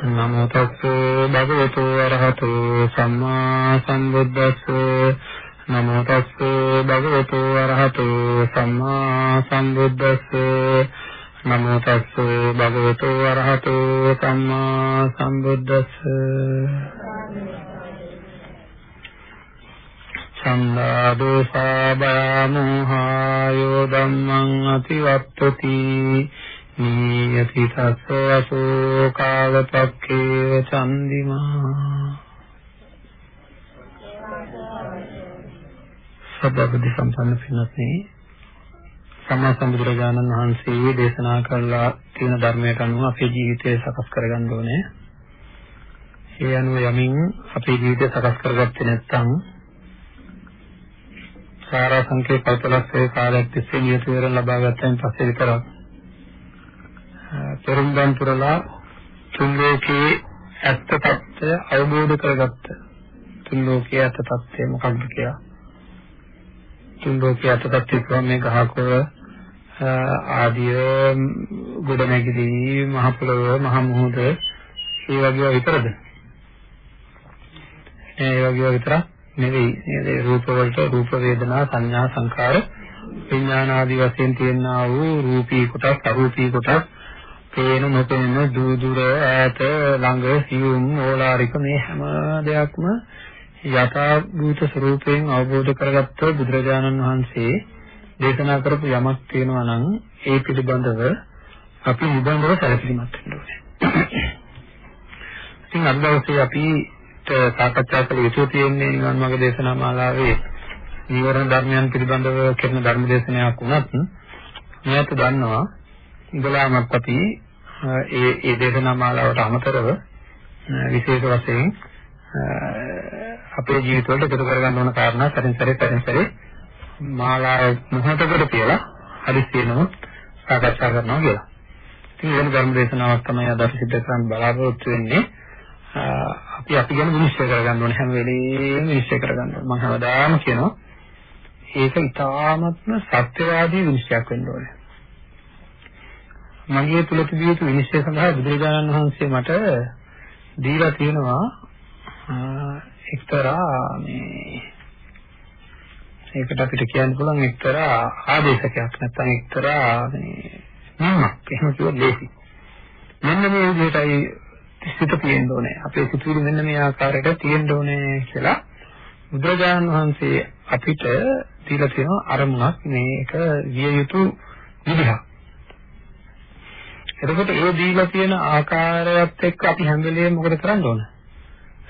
නමෝ තස්සේ භගවතු වරහතු සම්මා සම්බුද්දස්ස නමෝ තස්සේ භගවතු වරහතු සම්මා සම්බුද්දස්ස නමෝ තස්සේ භගවතු වරහතු සම්මා සම්බුද්දස්ස ඡන්දා දෝසා බයමෝහායෝ ධම්මං අතිවත්තති නීයති තස්ස අසෝ කාලපක්ඛේව චන්දිමා සබ්බබුද්ධ සම්පන්න පින්වත්නි සම්මා සම්බුදුරජාණන් වහන්සේ දේශනා කළා තියෙන ධර්මයට අනුව අපේ ජීවිතය සකස් කරගන්න ඕනේ. ඒ අනුව යමින් අපේ ජීවිතය සකස් කරගත්තේ නැත්නම් සාරා සංකේ කල්පලක්ෂයේ කාලයක් තිස්සේ නියත විවරණ ලබා ගත්තයින් පස්සේ විතරක් පෙරම්බන් පුරලා තුන්ලෝකයේ ඇත්ත తත්ත්වය අවබෝධ කරගත්ත තුන්ලෝකයේ ඇත්ත తත්ත්වය මොකක්ද කියලා. තුන්ලෝකයේ ඇත්ත తත්ත්වය කියන්නේ ගහකොර ආදිය ගොඩනැගිලි මහ පොළොව මහ මුහුද ඒ වගේ විතරද? ඒ වගේ විතර නෙවෙයි. ඒ රූප වලට රූප වේදනා සංඥා සංකාර විඥාන ආදී වශයෙන් තියෙනා වූ රූපී කොටස් අරූපී කොටස් පේන නොපෙනෙන දූ දුර ඈත ළඟ සියුම් ඕලාරික මේ හැම දෙයක්ම යථා භූත ස්වરૂපයෙන් අවබෝධ කරගත්ත බුදුරජාණන් වහන්සේ දේශනා කරපු යමක් තියෙනවා නම් ඒ පිළිබඳව අපි නිබඳව සැලකිලිමත් වෙන්න ඕනේ. ඉතින් අද දවසේ අපි සාකච්ඡා කළ යුතු තියෙන්නේ නිවන් මාර්ග දේශනා මාලාවේ නීවරණ ධර්මයන් පිළිබඳව කරන ධර්ම දේශනාවක් වුණත් මෙයට දන්නවා ඉඳලාමත් අපි ඒ ඒ දේශනා මාලාවට අමතරව විශේෂ වශයෙන් අපේ ජීවිතවලට එකතු කරගන්න ඕන කාරණා සරින් සරේ සරින් සරේ මාලාව මොහොතකට කියලා හදිස්සියෙනම සාකච්ඡා කරනවා කියලා. ඉතින් වෙන ධර්ම දේශනාවක් තමයි අද අපි සිදු කරන්න බලාපොරොත්තු වෙන්නේ. අපි අපි ගැන විනිශ්චය කරගන්න ඕනේ හැම වෙලේම විනිශ්චය කරගන්න ඕනේ. මම හැමදාම කියනවා ඒක ඉතාමත්ම සත්‍යවාදී විනිශ්චයක් වෙන්න ඕනේ. මගේ තුල තිබිය යුතු විනිශ්චය සඳහා බුදුරජාණන් වහන්සේ මට දීලා තියෙනවා එක්තරා මේ ඒකට අපිට කියන්න පුළුවන් එක්තරා ආදේශකයක් නැත්නම් එක්තරා මේ නමක් එහෙම කිව්වොත් ලේසි. මෙන්න මේ විදිහටයි සිත තියෙන්න ඕනේ. අපේ සිතුවිලි මෙන්න මේ ආකාරයට තියෙන්න ඕනේ කියලා බුදුරජාණන් වහන්සේ අපිට දීලා තියෙන අරමුණක් මේක විය යුතු විදිහක්. එතකොට ඒ දීලා තියෙන ආකාරයත් එක්ක අපි හැම වෙලේම මොකද කරන්න ඕන?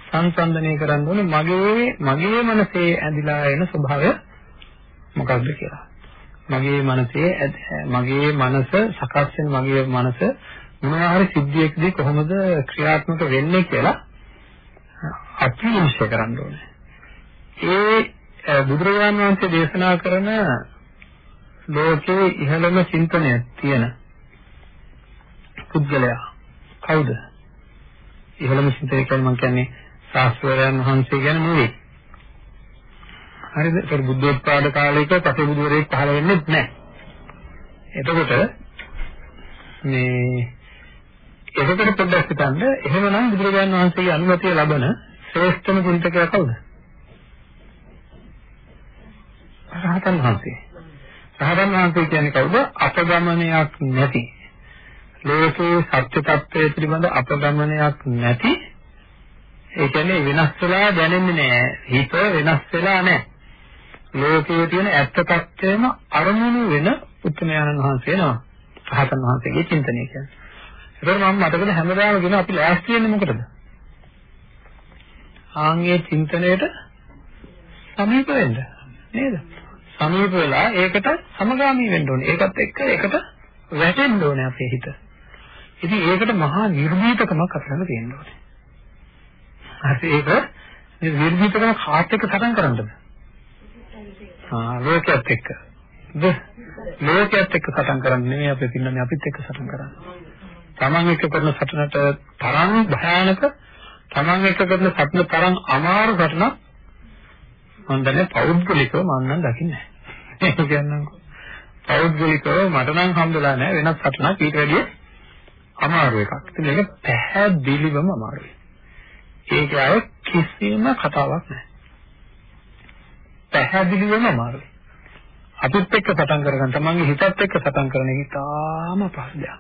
සංසන්දනය කරන්න ඕනේ මගේ මගේ මනසේ ඇඳිලා එන ස්වභාවය මොකක්ද කියලා. මගේ මනසේ මගේ මනස සකස් වෙන මගේ මනස මොනවා හරි සිද්ධියකදී කොහොමද ක්‍රියාත්මක වෙන්නේ කියලා අපි විශ්ය කරන්න ඕනේ. ඒ බුදුරජාණන් වහන්සේ දේශනා කරන ලෝකයේ ඉහළම චින්තනය තියෙන පුද්ගලයා කවුද? ඉහළම චින්තනය කියන්නේ මම කියන්නේ ශාස්ත්‍රයන් වහන්සේ ගැන නෙවෙයි. හරිද? ඒක බුද්ධෝත්පාද කාලයක පසේ බුදුවරයෙක් පහළ වෙන්නේ නැහැ. එතකොට මේ එතකොට පොඩ්ඩක් හිතන්න එහෙමනම් බුදුරජාණන් වහන්සේගේ අනුමැතිය ලබන ශ්‍රේෂ්ඨම පුරිතකයා කවුද? රහතන් වහන්සේ. රහතන් වහන්සේ කියන්නේ කවුද? අපගමනයක් නැති. ලෝකේ සත්‍ය tattve පිළිබඳ අපගමනයක් නැති. ඒ කියන්නේ වෙනස් වෙලා දැනෙන්නේ නැහැ. හිත වෙනස් වෙලා නැහැ. ලෝකයේ තියෙන ඇත්ත tattවෙම අරමුණු වෙන උත්තරයන්න් වහන්සේ නම. රහතන් වහන්සේගේ චින්තනය කියන්නේ. ඒකම මම මතකද හැමදාම කියන අපි ලෑස්ති වෙන්නේ මොකටද? ආන්ගේ චින්තනයේට සමීප වෙන්න නේද? සමීප වෙලා ඒකට සමගාමී වෙන්න ඕනේ. ඒකත් එක්ක ඒකට වැටෙන්න ඕනේ අපේ හිත. ඉතින් ඒකට මහා නිර්භීතකමක් අපිට තියෙන්න ඕනේ. හරි ඒක මේ නිර්භීතකම කාත් එක්ක සටන් කරන්නද? ආ ලෝකයක් එක්ක. ද ලෝකයක් එක්ක සටන් කරන්නේ නෙමෙයි අපි පින්නන්නේ අපිත් එක්ක සටන් කරන්නේ. Taman එක්ක කරන සටනට තරම් භයානක Taman එක්ක කරන සටන තරම් අමාරු සටනක් මම දන්නේ පෞද්ගලිකව මම නම් දකින්නේ නැහැ. ඒක කියන්නම්කෝ. පෞද්ගලිකව මට නම් හම්බෙලා නැහැ වෙනත් සටනක් ඊට වැඩිය අමාරු එකක්. ඉතින් මේක පැහැදිලිවම අමාරුයි. ඒක අය කිසිම කතාවක් නැහැ. පැහැදිලිවම අමාරුයි. අපිත් එක්ක සටන් කරගන්න තමන්ගේ හිතත් එක්ක සටන් කරන එක ඉතාම පහසු දෙයක්.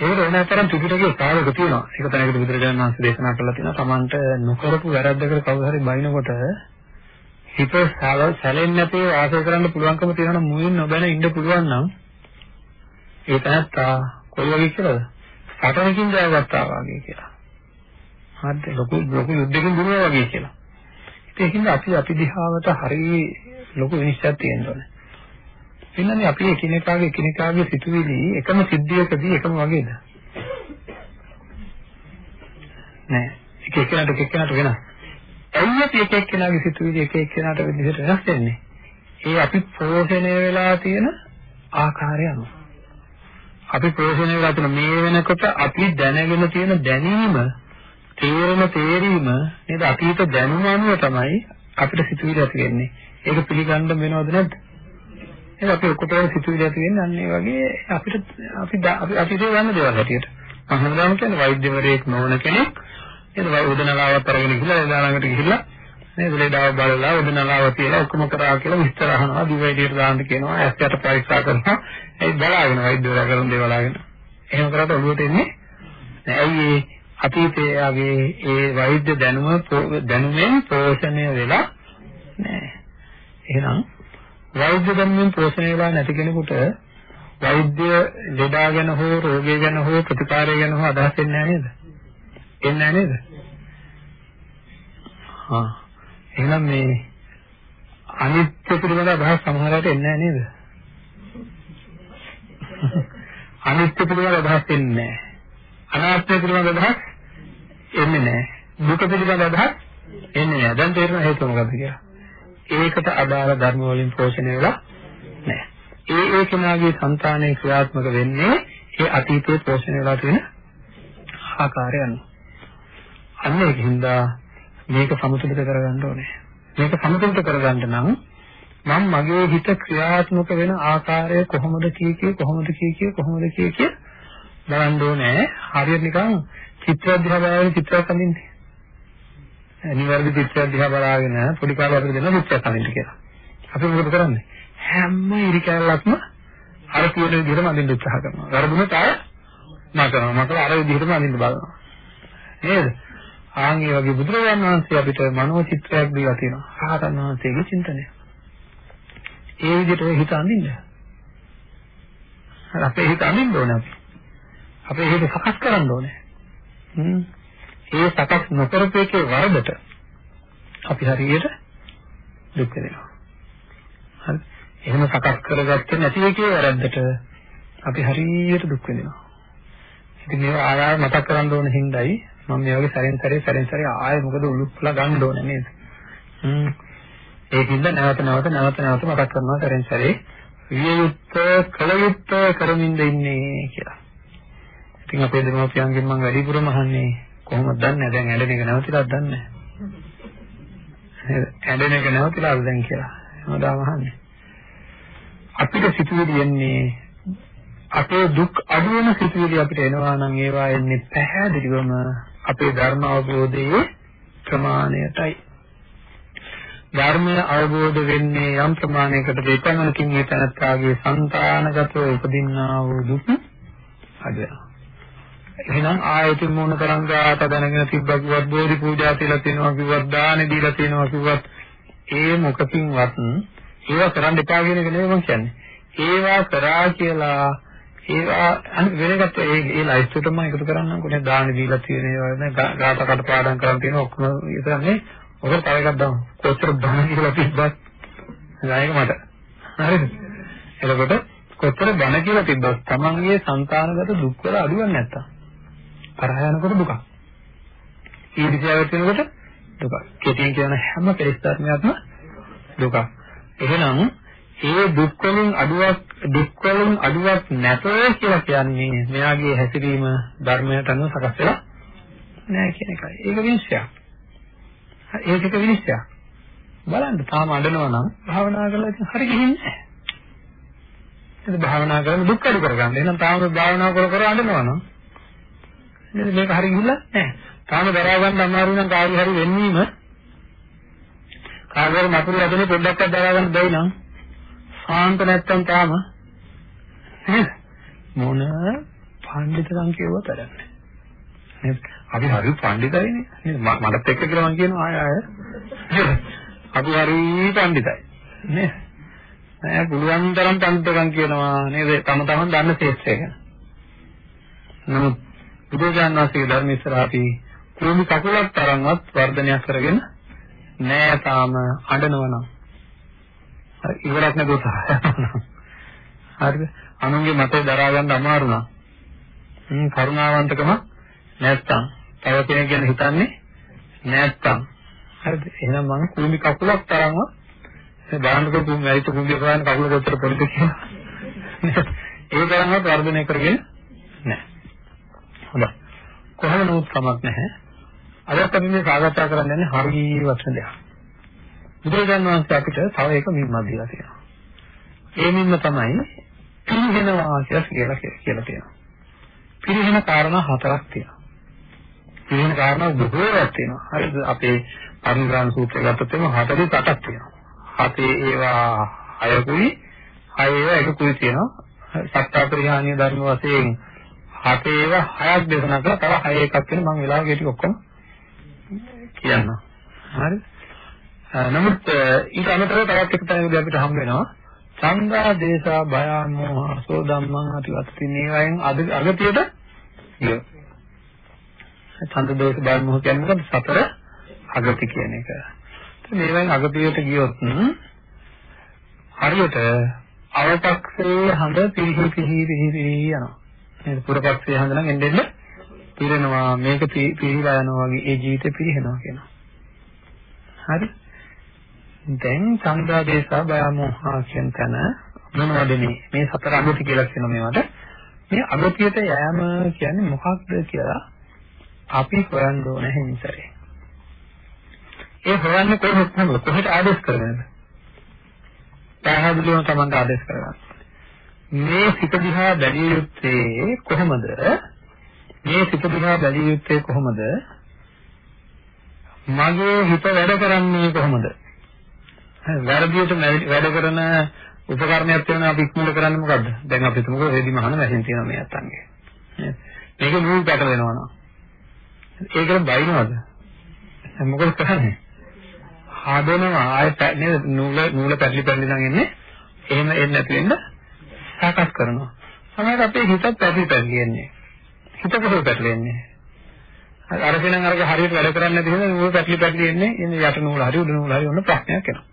ඒක වෙනතරම් ත්‍රිපිටකයේ සාරක තියෙනවා. ඒක තැනකට බුදුරජාණන් වහන්සේ දේශනා කළා තියෙනවා. තමන්ට නොකරපු වැරද්දකට කවුරු හරි බයිනකොට හිත සැලෙන්නේ නැතිව ආශය කරන්න පුළුවන්කම තියෙනවා මුලින් නොබැන ඉන්න පුළුවන් නම් ඒ තැනත්තා කොයි වගේ කියලාද? සටනකින් ජයගත්තා වගේ කියලා. හරිද? ලොකු ලොකු යුද්ධකින් දුන්නා වගේ කියලා. ඉතින් ඒකින්ද අපි අපි දිහාවට හරිය ලොකු විනිශ්චයක් තියෙන්න ඕනේ. එන්නනේ අපි එකිනෙකාගේ එකිනෙකාගේ සිතුවිලි එකම සිද්ධියකදී එකම වගේද? නෑ. එක එක්කෙනාට එක එක්කෙනාට වෙනස්. ඇයි අපි එක එක්කෙනාගේ සිතුවිලි එක එක්කෙනාට විදිහට වෙනස් වෙන්නේ? ඒ අපි පෝෂණය වෙලා තියෙන ආකාරය අනුව. අපි පෝෂණය වෙලා තියෙන මේ වෙනකොට අපි දැනගෙන තියෙන දැනීම තේරෙන තේරීම නේද අතීත දැනුම අනුව තමයි අපිට සිතුවිලි ඇති වෙන්නේ. ඒක පිළිගන්න වෙනවද නැද්ද? එහෙනම් අපි ඔක්කොටම සිතුවිලි ඇති වෙන්නේ අන්න ඒ වගේ අපිට අපි අපි අතීතේ ගන්න දේවල් හැටියට. මම හඳුනන කියන්නේ වෛද්‍යවරයෙක් නොවන කෙනෙක් නේද? උදනලාවත් අරගෙන ගිහලා එදාළඟට ගිහිල්ලා නේද? ලේදාව බලලා උදනලාව තියලා ඔක්කොම කරා කියලා විස්තර අහනවා. දිවයිඩියට දාන්න කියනවා. ඇස් යට පරීක්ෂා කරනවා. ඒ බලාගෙන වෛද්‍යවරයා කරන දේ බලාගෙන. එහෙම කරාට ඔළුවට එන්නේ ඇයි ඒ අතීතයේ ඒ වෛද්‍ය දැනුම දැනුමෙන් පෝෂණය වෙලා නැහැ. එහෙනම් වෛද්‍ය දැනුමෙන් පෝෂණය වෙලා නැති කෙනෙකුට වෛද්‍ය ලෙඩා ගැන හෝ රෝගය ගැන හෝ ප්‍රතිකාරය ගැන හෝ අදහස් එන්නේ නැහැ නේද? එන්නේ නැහැ නේද? හා එහෙනම් මේ අනිත්‍ය පිළිබඳ අදහස් සමහරවිට එන්නේ නැහැ නේද? අනිත්‍ය පිළිබඳ අදහස් එන්නේ නැහැ. අනාත්මය පිළිබඳ අදහස් එන්නේ නැහැ. දුක පිළිබඳ අදහස් එන්නේ නැහැ. දැන් තේරෙන හේතුව මොකද්ද කියලා? ඒකට අදාළ ධර්ම වලින් පෝෂණය වෙලා නැහැ. ඒ ඒ කෙනාගේ సంతානයේ ක්‍රියාත්මක වෙන්නේ ඒ අතීතයේ පෝෂණය වෙලා තියෙන ආකාරය අනුව. අන්න ඒකින්ද මේක සමතුලිත කරගන්න ඕනේ. මේක සමතුලිත කරගන්න නම් මම මගේ හිත ක්‍රියාත්මක වෙන ආකාරය කොහොමද කී කී කොහොමද කී කී කොහොමද කී කී බලන්න ඕනේ. හරියට නිකන් චිත්‍ර දිහා බලන චිත්‍රයක් අඳින්නේ. නිවැරදි චිත්‍රයක් දිහා බලාගෙන පොඩි කාලේ අපිට දෙන චිත්‍රයක් අඳින්න කියලා. අපි මොකද කරන්නේ? හැම ඉරි කැලලක්ම අර කියන විදිහටම අඳින්න උත්සාහ කරනවා. වරදුනට ආය මකනවා. මකලා අර විදිහටම අඳින්න බලනවා. නේද? ආන් ඒ වගේ බුදුරජාණන් වහන්සේ අපිට මනෝ චිත්‍රයක් දීලා තියෙනවා. රහතන් වහන්සේගේ චින්තනය. ඒ විදිහට ඔය හිත අඳින්න. අපේ හිත අඳින්න ඕනේ අපි. අපේ හිත සකස් කරන්න ඕනේ. හ්ම්. ඒ සකස් නොකරපු එකේ වරදට අපි හරියට දුක් වෙනවා. හරි. එහෙම සකස් කරගත්තේ නැති එකේ වැරද්දට අපි හරියට දුක් වෙනවා. ඉතින් මේවා ආය ආය මතක් කරගන්න ඕන හින්දායි මම මේ වගේ සැරෙන් සැරේ සැරෙන් සැරේ ආයෙ මොකද උලුප්පලා ගන්න ඕනේ නේද? හ්ම්. ඒකින්ද නැවත නැවත නැවත නැවත මතක් කරනවා සැරෙන් සැරේ වියයුත් කලයුත් කරමින්ද ඉන්නේ කියලා. ඉතින් අපේ දෙමව්පියන්ගෙන් මම වැඩිපුරම අහන්නේ කොහොමද දන්නේ දැන් ඇඬෙන එක නැවතිලාද දන්නේ නැහැ. ඇඬෙන එක නැවතිලාද දැන් කියලා. හැමදාම අහන්නේ. අපිට සිතුවිලි එන්නේ අපේ දුක් අඩු වෙන සිතුවිලි අපිට එනවා නම් ඒවා එන්නේ පැහැදිලිවම අපේ ධර්ම අවබෝධයේ ප්‍රමාණයටයි. ධර්මය අවබෝධ වෙන්නේ යම් ප්‍රමාණයකට දෙපමණකින් මේ තනත්තාගේ సంతානගතව උපදින්නා වූ දුක් අද. එහෙනම් ආයතන මොන තරම් ගාත දැනගෙන තිබ්බ කිව්වත් බෝධි පූජා තියලා තිනවා කිව්වත් දාන දීලා තිනවා කිව්වත් ඒ මොකකින්වත් ඒවා කරන්න එපා කියන එක නෙවෙයි මම කියන්නේ. ඒවා කරා කියලා ඒවා වෙනකට ඒ ඒ ලයිස්ට් එකටම එකතු කරන්න ඕනේ දාන දීලා තියෙන ඒවා ගාත කටපාඩම් කරන් තියෙන ඔක්කොම ඉතින් ඔකට තව එකක් දාමු. කොච්චර දාන කියලා තිබ්බත් ණයක මට. හරිද? එතකොට කොච්චර දැන කියලා තිබ්බත් Tamanගේ సంతానගත දුක් වල අඩුවක් නැත්තම්. තරහ යනකොට දුකක්. ඊර්ෂ්‍යාවට වෙනකොට දුකක්. කෙටියෙන් කියන හැම පරිස්තරණයක්ම දුකක්. එහෙනම් ඒ දුක් වලින් අඩුවක් දුක් වලින් අඩුවක් නැත කියලා කියන්නේ මෙයාගේ හැසිරීම ධර්මයට අනුව සකස් වෙලා නැහැ කියන එකයි. ඒක විශ්වාසයක්. ඒකක විනිශ්චයක්. බලන්න තාම අඬනවා නම් භාවනා කරලා ඉතින් හරි ගිහින්නේ නැහැ. ඒක භාවනා කරන දුක් අඩු කරගන්න. එහෙනම් තාම භාවනා කර කර අඬනවා නම් නේද මේක හරි ගිහිල්ලා නැහැ. තාම දරා ගන්න අමාරු නම් කාර්ය හරි වෙන්නීම කාගර මතුරු ඇදෙන පොඩ්ඩක්වත් දරා ගන්න බැයි නම් සාන්ත නැත්තම් තාම මොන පඬිතුකම් කියුවත් වැඩක් නේද? අපි හරි පඬිතයිනේ නේද? මටත් එක්ක කියලා මම කියනවා. ආය ආය. අපි හරි පඬිතයි. නේද නෑ පුළුවන් තරම් පඬිතුකම් කියනවා නේද? තම තමන් දන්න ශේෂ්ත්‍රය ගැන. නමුත් බුදුජානක වහන්සේගේ ධර්ම ඉස්සරහ අපි කුරුමි කකුලක් තරම්වත් වර්ධනයක් කරගෙන නෑ තාම අඬනවනම් හරි ඉවරක් නැතුව හරිද? අනුන්ගේ මතය දරා ගන්න අමාරු නම්. හ්ම් කරුණාවන්තකම නැත්තම් තව කෙනෙක් ගැන හිතන්නේ නැත්තම්. හරිද? එහෙනම් මම කුරුමි කකුලක් තරම්ව ඒ බලන්නකො තුන් වැලිත කුඹිය කරන්නේ කකුල කොච්චර පොඩිද කියලා. ඒ තරම්වත් වර්ධනය කරගෙන නැහැ. හොඳයි. කොහොම නමුත් කමක් නැහැ. අදත් අපි මේ සාකච්ඡා කරන්න යන්නේ හරි වචන දෙයක්. බුදුරජාණන් වහන්සේ අපිට තව එක මිම්මක් දීලා තියෙනවා. ඒ මිම්ම තමයි පිරිහෙනවා කියලා කියලා තියෙනවා. පිරිහෙන කාරණා හතරක් තියෙනවා. පිරිහෙන කාරණා බොහෝවක් තියෙනවා. හරිද? අපේ පරිග්‍රහණ සූත්‍රය ගත්තොත් එම 48ක් තියෙනවා. හතේ ඒවා හයකුයි හය ඒවා එකකුයි තියෙනවා. සත්‍යාපරිහානීය ධර්ම වශයෙන් හතේ ඒවා හයක් දේශනා කරලා තව හය එකක් වෙන මම වෙලාව ගෙටි ඔක්කොම කියන්නම්. හරිද? නමුත් ඊට අමතරව තවත් එක තැනකදී අපිට හම් වෙනවා සංඝා දේශා භය මොහ සෝ ධම්මං අතිවත්ති මේවායින් අගතියට ගියෝ. ඡන්ද දෝෂ බය මොහ කියන්නේ සතර අගති කියන එක. මේවායින් අගතියට ගියොත් හරියට අවපක්ෂයේ හඳ පිරිහි පිරිහි පිරිහි යනවා. මේ පුරපක්ෂයේ හඳ නම් එන්නේ පිරෙනවා මේක පිරිහිලා යනවා වගේ ඒ ජීවිතේ පිරිහෙනවා කියනවා. හරි? දැන් සංගාදේශා බයමෝහා කියන තැන මොනවද මේ මේ සතර අගති කියලා කියන මේවට මේ අගතියට යෑම කියන්නේ මොකක්ද කියලා අපි හොයන්න ඕන හින්සරේ ඒ හොයන්නේ කොහොමද කොහෙට ආදේශ කරගන්නද පැහැදිලිවම තමයි ආදේශ කරගන්න මේ සිත දිහා බැලිය යුත්තේ කොහොමද? මේ සිත දිහා බැලිය යුත්තේ කොහොමද? මගේ හිත වැඩ කරන්නේ කොහොමද? වැරදියට වැඩ කරන උපකරණයක් තියෙනවා අපි ඉක්මනට කරන්නේ මොකද්ද? දැන් අපි හිතමුකෝ රෙදි මහන මැෂින් තියෙනවා මේ අතංගේ. මේක නූල් පැට වෙනවා නම්. ඒකට බයිනවද? මොකද කරන්නේ? හදනවා ආයෙත් නේද නූල නූල පැටලි පැටලි නම් එන්නේ. එහෙම එන්නේ නැති වෙන්න සකස් කරනවා. සමහර අපේ හිතත් පැටලි පැටලි එන්නේ. හිත කොහොමද පැටලෙන්නේ? අර කෙනන් අරක හරියට වැඩ කරන්නේ නැති හින්දා නූල පැටලි පැටලි එන්නේ. ඉන්නේ යට නූල හරි උඩ නූල හරි ඔන්න ප්‍රශ්නයක් එනවා.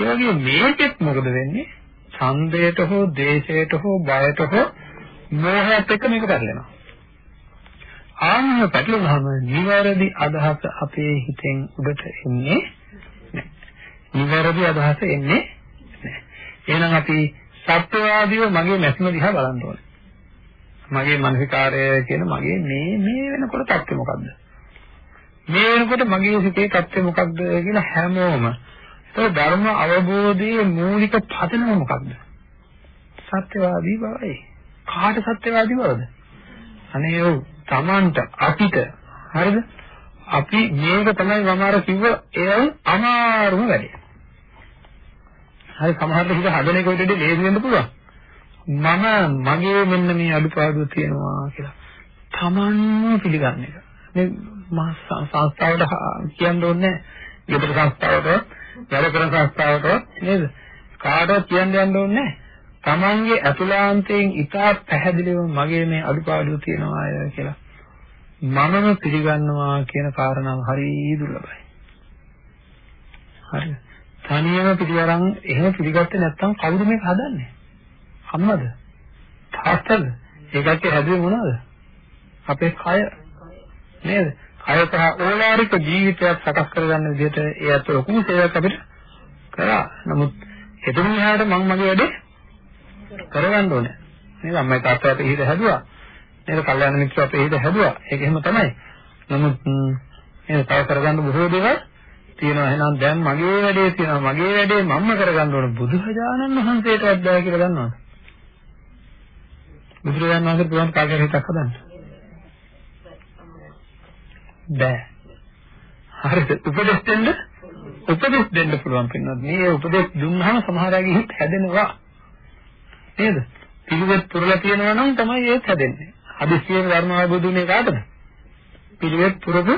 ඒ වගේ මේකෙත් මොකද වෙන්නේ? ඡන්දයට හෝ දේශයට හෝ බයට හෝ මෝහයට එක්ක මේක පැටලෙනවා. ආන්න පැටලුනහම නිවැරදි අදහස අපේ හිතෙන් උඩට එන්නේ නැහැ. නිවැරදි අදහස එන්නේ නැහැ. එහෙනම් අපි සත්‍යවාදීව මගේ මැස්ම දිහා බලන්න ඕනේ. මගේ මානසිකාරය කියන මගේ මේ මේ වෙනකොට තත්ත්වය මොකද්ද? මේ වෙනකොට මගේ සිතේ තත්ත්වය මොකක්ද කියලා හැමෝම ඒ ධර්ම අවබෝධයේ මූලික පදනම මොකක්ද? සත්‍යවාදී බවයි. කාට සත්‍යවාදී බවද? අනේ ඔව් Tamanට අපිට හරිද? අපි මේක තමයි මම අර කිව්ව ඒ අමාරුම වැඩේ. හරි සමහරවිට හිත හදන එක විතරද ලේසි වෙන්න පුළුවන්. මම මගේ මෙන්න මේ අඩුපාඩුව තියෙනවා කියලා. Tamanම පිළිගන්න එක. මේ මා සංස්ථාවට කියන්න ඕනේ නැහැ. ඊට සංස්ථාවට වැඩ කරන සංස්ථාවකට නේද? කාටවත් කියන්න යන්න ඕනේ නැහැ. Tamange අතුලාන්තයෙන් ඉතා පැහැදිලිව මගේ මේ අඩුපාඩු තියෙනවා අය කියලා. මමම පිළිගන්නවා කියන කාරණාව හරි දුර්ලභයි. හරි. තනියම පිළිවරන් එහෙම පිළිගත්තේ නැත්නම් කවුරු මේක හදන්නේ? අම්මද? තාත්තද? ඒකට හැදුවේ මොනවද? අපේ කය නේද? කය සහ ඕලාරික ජීවිතයක් සකස් කරගන්න විදිහට ඒ අත ලොකු සේවයක් අපිට කරා. නමුත් එතන එහාට මම මගේ වැඩේ කරගන්න ඕනේ. නේද? අම්මයි තාත්තයි අපේ හිත හැදුවා. නේද? කල්යාණ මිත්‍රෝ අපේ හිත හැදුවා. ඒක එහෙම තමයි. නමුත් නේද? තව කරගන්න බොහෝ දේවල් තියෙනවා. එහෙනම් දැන් මගේ වැඩේ තියෙනවා. මගේ වැඩේ මම්ම කරගන්න ඕන. බුදුරජාණන් වහන්සේටවත් බෑ කියලා දන්නවද? බුදුරජාණන් වහන්සේ පුළුවන් කාගේ හිතක් හදන්න? බෑ. හරිද? උපදෙස් දෙන්න උපදෙස් දෙන්න පුළුවන් පින්නොත් මේ උපදෙස් දුන්නාම සමහර අයගේ හිත හැදෙනවා. නේද? පිළිවෙත් පුරලා තියෙනවා නම් තමයි ඒත් හැදෙන්නේ. හදිස්සියෙන් ධර්ම අවබෝධුනේ කාටද? පිළිවෙත් පුරපු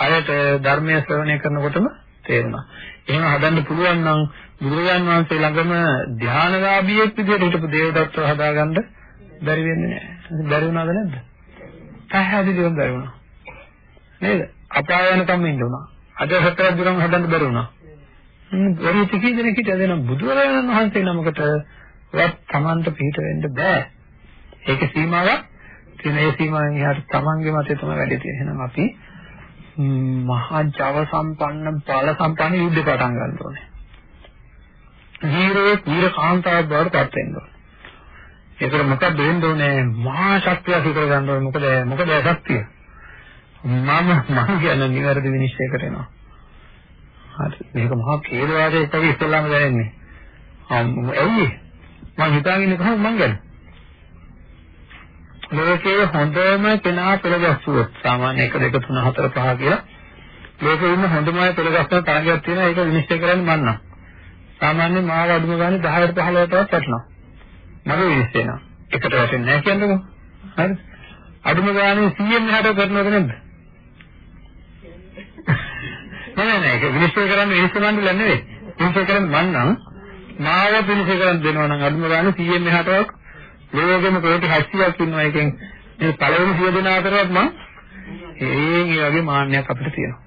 අයට ධර්මය ශ්‍රවණය කරනකොටම තේරෙනවා. එහෙම හදන්න පුළුවන් නම් බුදුරජාන් වහන්සේ ළඟම ධානලාභියෙක් විදිහට හිටපු දේවදත්තව හදාගන්න බැරි වෙන්නේ නැහැ. බැරි වුණාද නැද්ද? පැහැදිලිවම බැරි වුණා. නේද? අපාය යනකම් ඉන්න උනා. අද හතර දුරම හදන්න බැරි වුණා. හ්ම් බැරි කී දෙනෙක් හිටියද නම් බුදුරජාණන් වහන්සේ නමකට වත් Tamanට පිට වෙන්න බෑ. ඒකේ සීමාවක් තියෙන ඒ සීමාවෙන් එහාට Tamanගේ මතය තමයි වැඩි තියෙන්නේ. එහෙනම් අපි මහා ජව සම්පන්න බල සම්පන්න යුද්ධ පටන් ගන්න ඕනේ. වීරයේ වීර කාන්තාවක් බවට පත් වෙන්න ඕනේ. ඒකට මොකක්ද වෙන්න ඕනේ? මහා ශක්තිය ඇති කර ගන්න ඕනේ. මොකද මොකද ශක්තිය? මම මම කියන නිවැරදි විනිශ්චයකට එනවා. හරි. මේක මහා කේලවාදයක වගේ ඉස්සෙල්ලාම දැනෙන්නේ. ඇයි? මම හිතාගෙන කොහොමද මං ගැන? ලෝකයේ හොඳම කෙනා පෙළගස්සුවොත් සාමාන්‍ය 1 2 3 4 5 කියලා ලෝකෙ ඉන්න හොඳම අය පෙළගස්සන තරගයක් තියෙනවා ඒක විනිශ්චය කරන්නේ මම නම්. සාමාන්‍ය මාව අඩුම ගානේ 10ට 15ටවත් වැටෙනවා. මගේ විනිශ්චය නම්. එකට වැටෙන්නේ නැහැ කියන්නකෝ. හරිද? අඩුම ගානේ 100න් එහාට කරනවද නැද්ද? නෑ නෑ ඒක විනිශ්චය කරන්න විනිශ්චය මණ්ඩල නෙවෙයි. විනිශ්චය කරන්නේ මම නම් මාව විනිශ්චය කරන්න දෙනවා නම් අඩුම ගානේ 100න් එහාටවත් ලෝකෙම කෝටි 700ක් ඉන්නවා එකෙන් මේ පළවෙනි සිය දෙනා අතරවත් මං ඒන් ඒ වගේ මාන්නයක් අපිට තියෙනවා.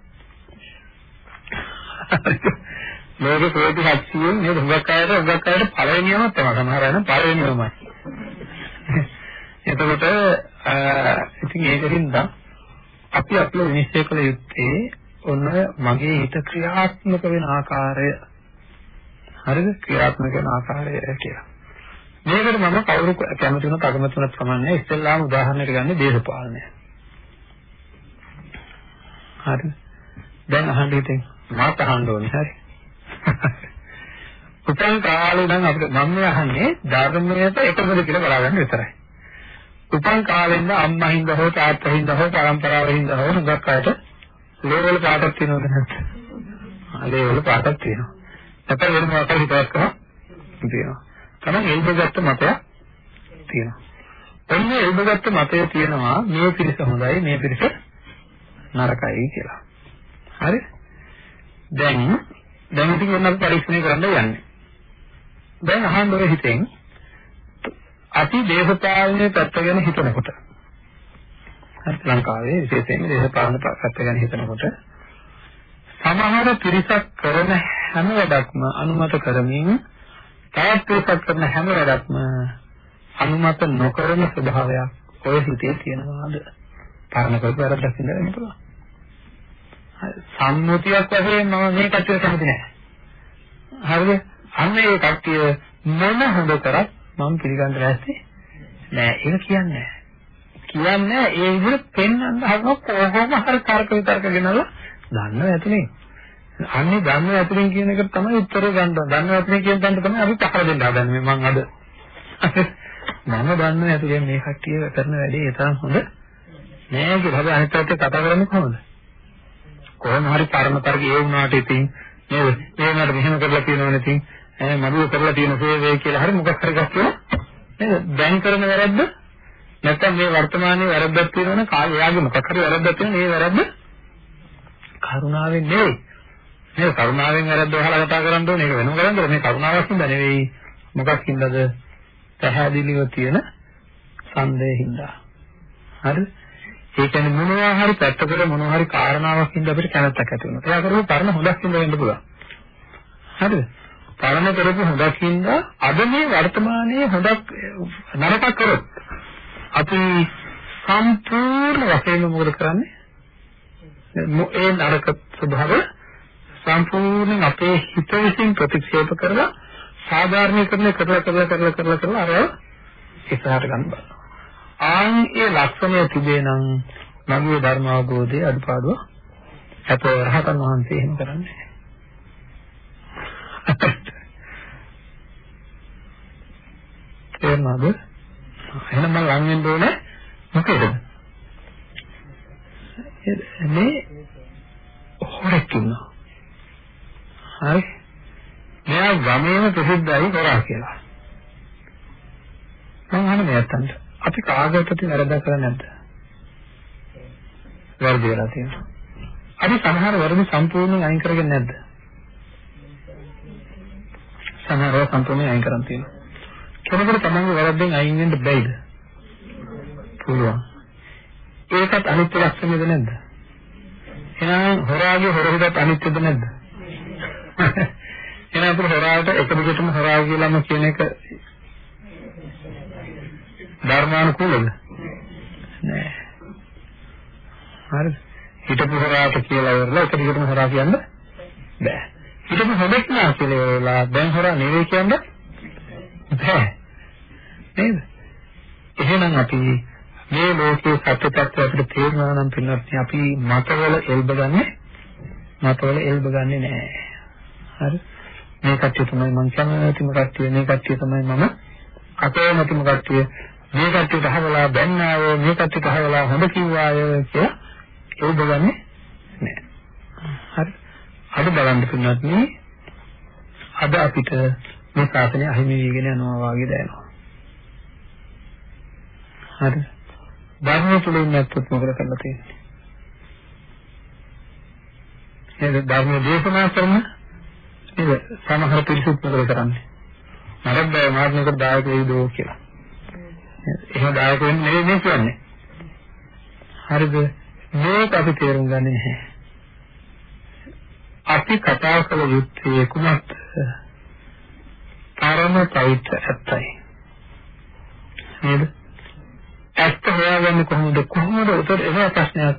ලෝකෙ කෝටි 700 නේද හුඟක් අයට හුඟක් අයට පළවෙනියම තමයි සමහර අය නම් පළවෙනියමයි. එතකොට ඉතින් ඒකකින්ද අපි අපේ විනිශ්චය කළ යුත්තේ ඔන්න මගේ හිත ක්‍රියාත්මක වෙන ආකාරය හරිද ක්‍රියාත්මක වෙන ආකාරය කියලා. මේකට මම කවුරු කැමති වුණත් අකමැති වුණත් කමන්නේ ඉස්සෙල්ලාම උදාහරණයක් ගන්න දේශපාලනය. හරි. දැන් අහන්න ඉතින් මාත් අහන්න ඕනේ හරි. උපන් කාලේ නම් අපිට මම අහන්නේ ධර්මයට එකමද කියලා බලාගන්න විතරයි. උපන් කාලෙන්ද අම්මා හින්දා හෝ තාත්තා හින්දා හෝ පරම්පරාව හින්දා හෝ හුඟක් අයට ලේවල පාටක් තියෙනවද නැද්ද? ලේවල පාටක් තියෙනවා. නැත්නම් වෙන මොකක්ද හිතවත් කරා? තියෙනවා. තමයි එල්බගත්ත මතයක් තියෙනවා. එන්න එල්බගත්ත මතය තියෙනවා මේ පිරිස හොඳයි මේ පිරිස නරකයි කියලා. හරි? දැන් දැන් ඉතින් ඔන්න අපි පරීක්ෂණය කරන්න යන්නේ. දැන් අහන්න ඔය හිතෙන් අපි දේශපාලනයේ පැත්ත ගැන හිතනකොට හරි ලංකාවේ විශේෂයෙන්ම දේශපාලන පැත්ත ගැන හිතනකොට සමහර පිරිසක් කරන හැම වැඩක්ම අනුමත කරමින් තවත් පිළිපත් කරන හැම වැඩක්ම අනුමත නොකරන ස්වභාවයක් ඔය හිතේ තියෙනවාද? පරණ කරපු වැරද්දක් ඉඳලා වෙන්න පුළුවන්. සම්මුතියක් වශයෙන් මම මේ කට්ටිය කැමති නැහැ. හරිද? අන්න ඒ කට්ටිය මොන හොඳ කරත් මම පිළිගන්න ලෑස්ති නෑ. ඒක කියන්නේ කියන්නේ ඒ විදිහට පෙන්වන්න හදන කොහොම හරි තර්ක විතර්ක ගෙනල්ලා දන්නව ඇතුලේ. අන්නේ ධර්ම ඇතුලෙන් කියන එක තමයි උත්තරේ ගන්න. ධර්ම ඇතුලෙන් කියන තැනට තමයි අපි පහර දෙන්න හදන්නේ මම අද. මම ධර්ම ඇතුලෙන් මේ කට්ටිය කරන වැඩේ ඒ තරම් හොඳ නෑ කියලා. හැබැයි අනිත් පැත්තේ කතා කරන්නේ කොහොමද? කොහොම හරි පරම තරග ඒ වුණාට ඉතින් නේද? ඒ වුණාට මෙහෙම කරලා තියෙනවනේ ඉතින් ඈ මඩුව කරලා තියෙන සේවය කියලා හරි මොකක් හරි ගස්තුන නේද? දැන් කරන වැරද්ද නැත්තම් මේ වර්තමානයේ වැරද්දක් තියෙනවනේ කාගේ එයාගේ මොකක් හරි වැරද්දක් තියෙන මේ වැරද්ද කරුණාවෙන් නෙවෙයි මේ කරුණාවෙන් වැරද්ද වහලා කතා කරන්න ඕනේ. ඒක වෙනම කරන්නේ මේ කරුණාවක් හින්දා නෙවෙයි. මොකක් හින්දාද? පැහැදිලිව තියෙන සන්දේහින්ද. හරිද? ඒ කියන්නේ මොනවා හරි පැත්තකට මොනවා හරි කාරණාවක් හින්දා අපිට කැමැත්තක් ඇති වෙනවා. එයා කරපු පරණ හොඳක් හින්දා වෙන්න පුළුවන්. හරිද? පරණ කරපු හොඳක් හින්දා අද මේ වර්තමානයේ හොඳක් නරකක් කරොත් අපි සම්පූර්ණ වශයෙන්ම මොකද කරන්නේ? ඒ නරක ස්වභාවය සම්පූර්ණයෙන් අපේ හිත විසින් ප්‍රතික්ෂේප කරලා සාධාරණීකරණය කරලා කරලා කරලා කරලා කරලා අර ඉස්සරහට ගන්න බලනවා. ආන් ඒ ලක්ෂණය තිබේ නම් මගේ ධර්ම අවබෝධයේ අඩපාඩුව අප රහතන් වහන්සේ එහෙම කරන්නේ තේරුණාද? එහෙනම් මම ලං වෙන්න ඕනේ මොකේද? මේ හොරෙක් ඉන්නවා. හරි. මෙයා ගමේම ප්‍රසිද්ධයි කරා කියලා. මම අහන්නේ නැත්තන්ට. අපි කාගේටද වැරද්ද කරන්නේ නැද්ද? වැරදි වෙලා තියෙනවා. අපි සමහර වැරදි සම්පූර්ණයෙන් අයින් කරගෙන නැද්ද? සමහරව සම්පූර්ණයෙන් අයින් කරන් තියෙනවා. කෙනෙකුට තමන්ගේ වැරද්දෙන් අයින් වෙන්න බැයිද? පුළුවන්. ඒකත් අනිත්‍ය ලක්ෂණයද නැද්ද? එහෙනම් හොරාගේ හොරහිදත් අනිත්‍යද නැද්ද? එහෙනම් අපිට හොරාට එක දිගටම හොරා කියලාම කියන එක ධර්මානුකූලද? නෑ. හරිද? හිතපු හොරාට කියලා ඉවරලා එක දිගටම හොරා කියන්න බෑ. හිතපු හොරෙක් නා කියලා ඉවරලා දැන් හොරා නෙවෙයි කියන්න බෑ. නේද? එහෙනම් අපි මේ ලෝකයේ සත්‍ය tattwa අපිට තේරුණා නම් පින්වත්නි අපි මතවල එල්බගන්නේ මතවල එල්බගන්නේ නැහැ. හරි? මේ කට්ටිය තමයි මං කැමතිම කට්ටිය මේ කට්ටිය තමයි මම අකමැතිම කට්ටිය මේ කට්ටියට අහවලා බැන්නාව මේ කට්ටියට අහවලා හොඳ කිව්වාය කියලා එල්බගන්නේ නැහැ. හරි? අද බලන්න පින්වත්නි අද අපිට මේ ශාසනය අහිමි වීගෙන යනවා වගේ දැනෙනවා. හරි? ධර්ම තුල ඉන්නේ නැත්නම් මොකද කරන්න තියෙන්නේ? නේද ධර්ම දේශනා කරන නේද සමහර පිරිසුත් මොකද කරන්නේ? මරක් බය මාර්ගයකට දායක වෙයිදෝ කියලා. එහෙම දායක වෙන්නේ නෙවෙයි මේ කියන්නේ. හරිද? මේක අපි තේරුම් ගන්නේ නැහැ. අපි කතා කළ යුත්තේ කුමක්ද? පරම පවිත්‍ර ඇත්තයි. නේද? ඇත්ත හොයාගන්නේ කොහොමද කොහොමද උතර එන ප්‍රශ්නයක්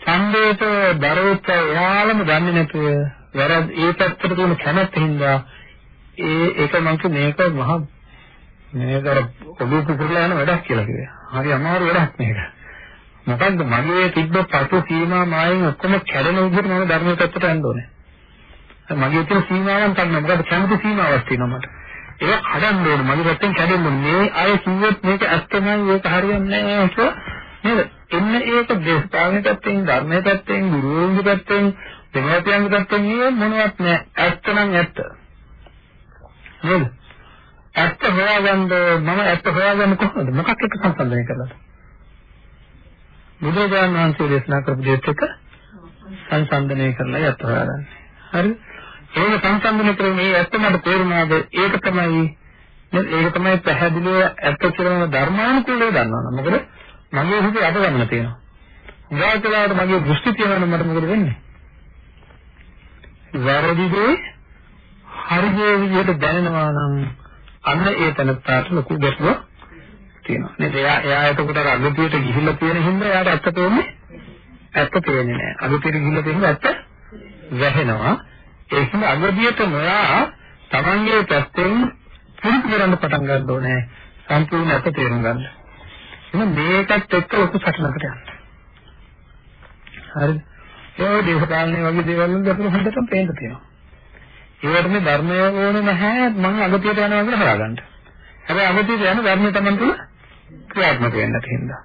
ඡන්දයට දරවච්ච එයාලම දන්නේ නැතුව වැරද්ද ඒ පැත්තට තියෙන කැමැත්තින්ද ඒ ඒක මං කිය මේක මහ මේක ඔබ කුකුරලා යන වැඩක් කියලා කිව්වා. හරි අමාරු වැඩක් මේක. මොකද්ද මගේ තිබ්බ පසු සීමා මායින් ඔක්කොම කැඩෙන විදිහට මම ධර්මයේ පැත්තට යන්න ඕනේ. මගේ තියෙන සීමාවන් ගන්න මොකද කැමති සීමාවක් තියෙනවා මට. ඒක කඩන්න ඕනේ මගේ පැත්තෙන් කැඩෙන්න ඕනේ මේ අය කිව්වොත් මේක ඇත්තමයි ඒක හරියන්නේ නැහැ කියලා නේද එන්න ඒක දේශපාලන පැත්තෙන් ධර්මයේ පැත්තෙන් ගුරුවරුන්ගේ පැත්තෙන් දෙමාපියන්ගේ පැත්තෙන් නේ මොනවත් නැහැ ඇත්ත නම් ඇත්ත. නේද? ඇත්ත හොයාගන්න මම ඇත්ත හොයාගන්න කොහොමද? මොකක් එක්ක සම්බන්ධය කරලාද බුදුරජාණන් වහන්සේ දේශනා කරපු දේත් එක්ක සංසන්දනය කරලා ඇත්ත හොයාගන්න. හරිද ඒක සංසන්දනය කරන මේ ඇත්ත මට තේරුණාද? ඒක තමයි ඒක තමයි පැහැදිලිව ඇත්ත කියලාම ධර්මානුකූලව දන්නවනේ. මොකද? මගේ හිතේ අද ගමන තියෙනවා. උදාහරණයක් මගේ දෘෂ්ටි තියෙනවා මට මොකද වෙන්නේ? වැරදිදේ හරියේ විදිහට දැනෙනවා නම් අන්න ඒ තනත්තාට ලොකු ගැටලුවක් තියෙනවා. නේද? එයා එයා එතකොට අර අගතියට ගිහිල්ලා තියෙන හින්දා එයාට ඇත්ත තේරෙන්නේ ඇත්ත තේරෙන්නේ නැහැ. අගතියට ගිහිල්ලා තියෙන ඇත්ත වැහෙනවා. ඒකම අගදියට නොයා තමන්ගේ පැත්තෙන් පුරුදු කරන්න පටන් ගන්න ඕනේ සම්පූර්ණ අප තේරුම් ගන්න. එහෙනම් මේකත් එක්ක ලොකු සටනකට යන්න. හරිද? ඒ දේශපාලනය වගේ දේවල් වලින් අපිට හොඳටම පේන්න තියෙනවා. ඒවට මේ ධර්මය ඕනේ නැහැ මම අගතියට යනවා කියලා හොයාගන්න. හැබැයි අගතියට යන ධර්මය තමයි තුල ක්‍රියාත්මක වෙන්න තියෙනවා.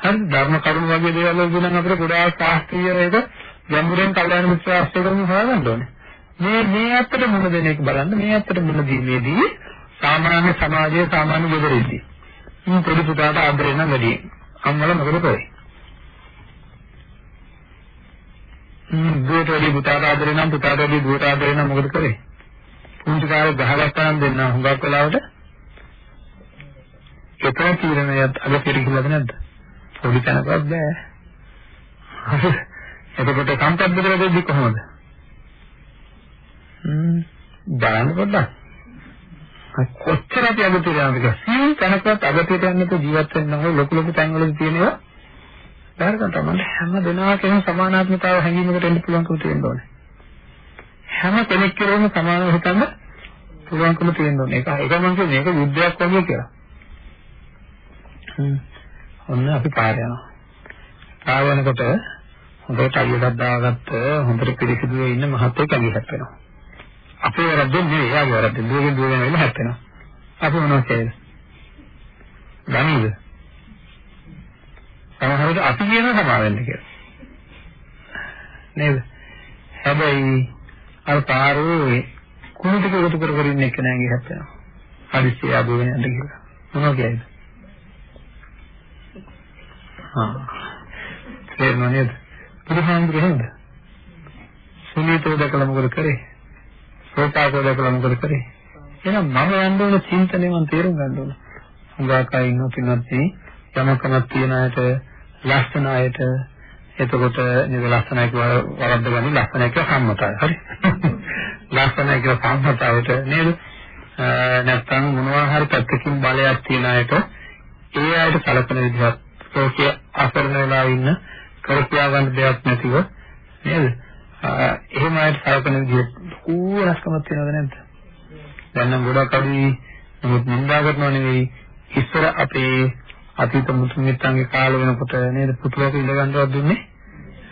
හරි ධර්ම කරුණු වගේ දේවල් වලින් නම් අපිට ගොඩාක් ශාස්ත්‍රීය ඒක ගැඹුරෙන් කල්යාණ මිත්‍ර ආශ්‍රය කරගෙන හොයාගන්න ඕනේ. මේ මේ අතට මුණ දෙන එක බලන්න මේ අතට මුණ දීමේදී සාමාන්‍ය සමාජයේ සාමාන්‍ය දෙදරෙද්දී මේ පොඩි පුතාට ආදරේ නම් වැඩි අම්මලා මොකද කරේ හ්ම් දුවට වැඩි පුතාට ආදරේ නම් පුතාට වැඩි දුවට ආදරේ නම් මොකද කරේ? පුංචි කාලේ ගහගත්තා නම් දෙන්න හුඟක් වෙලාවට එකම තීරණයක් අද පිළිගන්නද නැද්ද? පොඩි තැනකවත් බෑ. එතකොට සම්පත් බෙදලා දෙද්දි කොහොමද? බලන්න පොඩ්ඩක්. කොච්චර අපි අගට යනවද සියුම් තැනකවත් අගට යන්නේ නැතුව ජීවත් වෙන්න ඕන. ලොකු ලොකු තැන්වල තියෙනවා. දැනගන්න තමයි හැම දිනකම සමානාත්මතාව හැඟීමකට එන්න පුළුවන්කම තියෙන්න ඕනේ. හැම කෙනෙක් කෙරෙහිම සමානව හිතන්න පුළුවන්කම තියෙන්න ඕනේ. ඒක ඒක මම කියන්නේ මේක යුද්ධයක් වගේ කියලා. හ්ම්. ඔන්න අපි පාර යනවා. පාර යනකොට හොඳට අයියකට දාගත්ත හොඳට පිළිසිදුවේ ඉන්න මහත්යෙක් ඇඟි හැප්පෙනවා. අපේ වැරද්ද නෙවෙයි එයාගේ වැරද්ද. දුවගෙන දුවගෙන එන්න හැප්පෙනවා. අපි මොනවද කියන්නේ? ගනීද? සමහරවිට අපි කියන සමාවෙන්න කියලා. නේද? හැබැයි අර පාරේ කුණු ටික එකතු කර කර ඉන්න එක නෑගේ හැප්පෙනවා. හදිස්සිය ආදෝගෙන යන්න කියලා. මොනවා කියයිද? ආ. තේරුණා නේද? බුදුහාමුදුරුවෝ නේද? සුනීතව දැකලා මොකද කරේ? සෝපාකෝ දැකලා මොකද කරේ? එහෙනම් මම යන්න ඕන චින්තනය මම තේරුම් ගන්න ඕන. හුඟක් අය ඉන්නෝ පින්වත් යමකමක් තියන අයට ලස්සන අයට එතකොට නේද ලස්සනයි කියලා වරද්ද ගන්නේ ලස්සනයි කියලා සම්මතයි. හරි. ලස්සනයි කියලා සම්මතයට නේද? නැත්තම් මොනවා හරි පැත්තකින් බලයක් තියන අයට ඒ අයට සැලකෙන විදිහත් ලෝකයේ අසරණ වෙලා ඉන්න කරපියා ගන්න දෙයක් නැතිව නේද? එහෙම අයට සැලකෙන විදිහ ඌරස්කමක් තියෙනවද නැද්ද? දැන් නම් ගොඩක් අඩුයි. නමුත් නින්දා කරනව නෙවෙයි ඉස්සර අපේ අතීත මුතු මිත්තන්ගේ කාල වෙනකොට නේද? පුතුලට ඉඳගන්නවත් දුන්නේ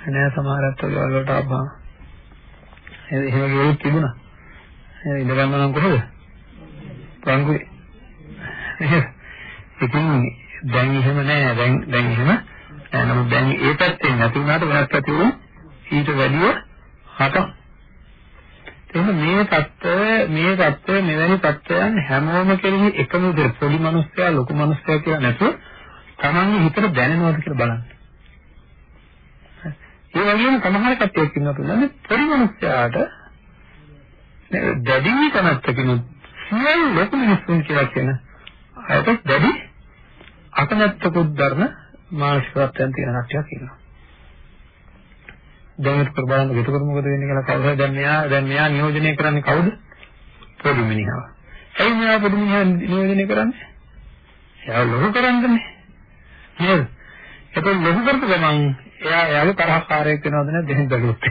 නෑ සමහරත් ඔයගොල්ලෝ වලට ආපහා. එහෙම ගෙවුත් තිබුණා. ඉඳගන්න නම් කොහොමද? බංගුවේ ඉතින් දැන් එහෙම නෑ. දැන් දැන් එහෙම නමුත් දැන් ඒ පැත්තෙන් නැති වුණාට වෙනත් පැති වුණ. ඊට වැඩිය හතක්. එහෙනම් මේ தত্ত্বය මේ தত্ত্বය මෙවැනි தত্ত্বයන් හැමෝම කෙරෙහි එකම දෙයක් පොඩි මිනිස්සයා ලොකු මිනිස්සයා කියලා නැතුව තමන්ගේ හිතට දැනෙනවද කියලා බලන්න. ඒ වගේම සමහර කට්ටියක් ඉන්නවා කියන්නේ පොඩි මිනිස්සයාට දැඩි කනත්තකිනුත් සියලු ලොකු මිනිස්සුන් කියලා කියන අයට දැඩි අකමැත්තකුත් දරන මානසිකත්වයන් තියෙන කට්ටියක් ඉන්නවා. දැන් ඒක බලන්න එතකොට මොකද වෙන්නේ කියලා කවුරුහරි දැන් මෙයා දැන් මෙයා නියෝජනය කරන්නේ කවුද? පොඩි මිනිහා. ඇයි මෙයා පොඩි මිනිහා නියෝජනය කරන්නේ? එයා ලොකු කරන්නේ. නේද? එතකොට ලොකු කරපු ගමන් එයා එයාගේ තරහකාරයෙක් වෙනවද නැද්ද එහෙම බැලුවොත්.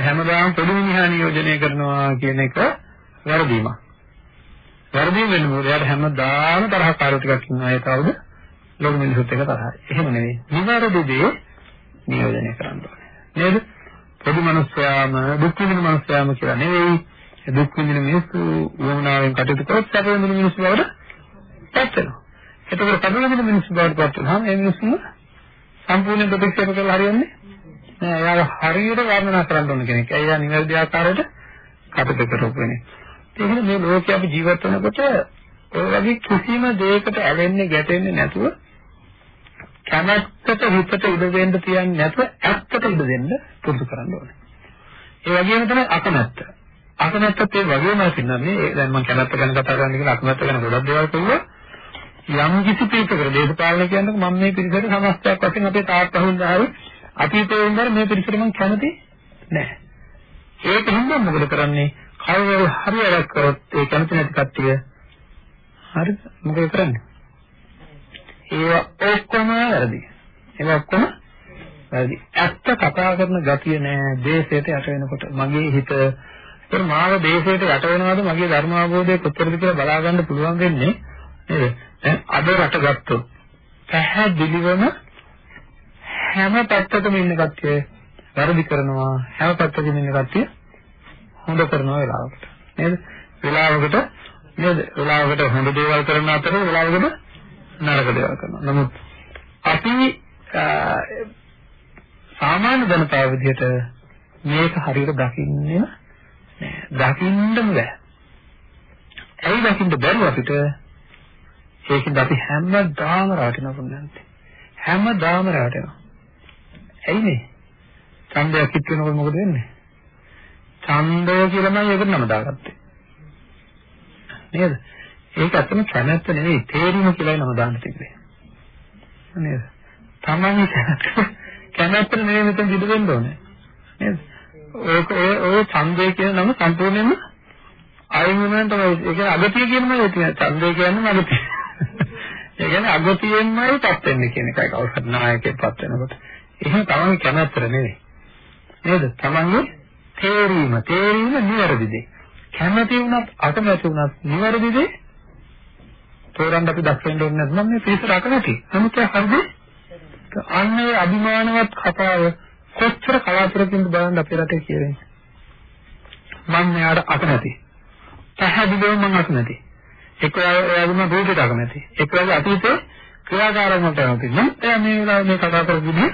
හැමදාම පොඩි මිනිහා නියෝජනය කරනවා කියන එක වැරදීමක්. වැරදීම වෙන්නේ මොකද? එයාට හැමදාම තරහකාරයෝ ටිකක් ඉන්නවා ඒ කවුද? ලොකු මිනිස්සුත් එක තරහයි. එහෙම නෙවෙයි. නිවැරදි දේ නියෝජනය කරන්න ඕනේ. නේද? පොදු මනුස්සයාම දුක් විඳින මනුස්සයාම කියලා නෙවෙයි. දුක් විඳින මිනිස්සු වුණාවෙන් කටයුතු කරොත් සැප විඳින මිනිස්සු බවට පත් වෙනවා. එතකොට සැප විඳින මිනිස්සු බවට පත් වුනහම ඒ මිනිස්සුම සම්පූර්ණ ප්‍රතික්ෂේප කරලා හරියන්නේ නෑ. එයාව හරියට වර්ණනා කරන්න ඕන කෙනෙක්. එයා නිවැරදි ආකාරයට කටයුතු කරපු කෙනෙක්. ඒ කියන්නේ මේ ලෝකේ අපි ජීවත් වෙනකොට ඔය වගේ කිසිම දෙයකට ඇලෙන්නේ ගැටෙන්නේ නැතුව කැමැත්තට හිතට ඉඩ දෙන්න තියන්නේ නැතුව ඇත්තට ඉඩ දෙන්න පුරුදු කරන්න ඕනේ. ඒ වගේම තමයි අකමැත්ත. අකමැත්තත් ඒ වගේම හින්නන්නේ දැන් මම කැමැත්ත ගැන කතා කරන්න කියලා අකමැත්ත ගැන ගොඩක් දේවල් කිව්වා. යම් කිසි පිටකකට දේශපාලන කියන්නේ මම මේ පිළිසෙට සමස්තයක් වශයෙන් අපේ තාත්තා හොඳ හරි අතීතයේ ඉඳන් මේ පිළිසෙට මම කැමති නැහැ. ඒක හින්දා මොකද කරන්නේ? කවුරු හරි වැඩක් කරොත් ඒ කැමති නැති කට්ටිය හරිද? මොකද කරන්නේ? ඒවා ඔක්කොම වැරදි. ඒවා ඔක්කොම වැරදි. ඇත්ත කතා කරන ගතිය නෑ දේශයට යට වෙනකොට මගේ හිත ඒත් මාව දේශයට යට වෙනවද මගේ ධර්ම අවබෝධය කොතරද කියලා බලා ගන්න පුළුවන් වෙන්නේ නේද? දැන් අද රට ගත්තොත් පැහැදිලිවම හැම පැත්තකම ඉන්න කට්ටිය වැරදි කරනවා හැම පැත්තකම ඉන්න කට්ටිය හොඳ කරනවා වෙලාවකට නේද? වෙලාවකට නේද? වෙලාවකට හොඳ දේවල් කරන අතර වෙලාවකට නරක දේවල් කරනවා. නමුත් අපි සාමාන්‍ය ජනතාව විදිහට මේක හරියට දකින්නේ නෑ. දකින්නම බෑ. ඇයි දකින්න බැරුව අපිට? ඒකෙන්ද අපි හැමදාම රාටිනවා පුන්නන්ති. හැමදාම රාටිනවා. ඇයි මේ? ඡන්දයක් හිට වෙනකොට මොකද වෙන්නේ? ඡන්දය කියලා මම ඒකට නම දාගත්තේ. නේද? ඒක ඇත්තම කැමැත්ත නෙවෙයි තේරීම කියලා නම දාන්න තිබ්බේ. නේද? තමන්ගේ කැමැත්ත නෙවෙයි මෙතන විද වෙන්න ඕනේ. නේද? ඕක ඔය ඡන්දය කියන නම සම්පූර්ණයෙන්ම අයින් වෙනවා තමයි ඒ කියන්නේ අගතිය කියනම ඒ කියන්නේ ඡන්දය කියන්නේ අගතිය. ඒ කියන්නේ අගතියෙන්මයි පත් වෙන්නේ කියන එකයි කවුරුත් නායකයෙක් පත් වෙනකොට. එහෙනම් තමන්ගේ කැමැත්තට නෙවෙයි. නේද? තමන්ගේ තේරීම තේරීම නිවැරදි දේ. කැමැති වුණත් අකමැති වුණත් නිවැරදි දේ තෝරන්න අපි දක්ෂ වෙන්න ඕනේ නැත්නම් මේ පිළිසර අකමැති. නමුත් ඒ හරිද? අන්නේ අභිමානවත් කතාව කොච්චර කලාතුරකින්ද බලන්න අපේ රටේ කියන්නේ. මම මෙයාට අකමැති. පැහැදිලිවම මම අකමැති. එක්ක එයාගම රූපයට අකමැති. එක්ක එයාගේ අතීතේ ක්‍රියාකාරකමට අකමැති. නම් එයා මේ වෙලාවේ මේ කතා කරපු විදිහ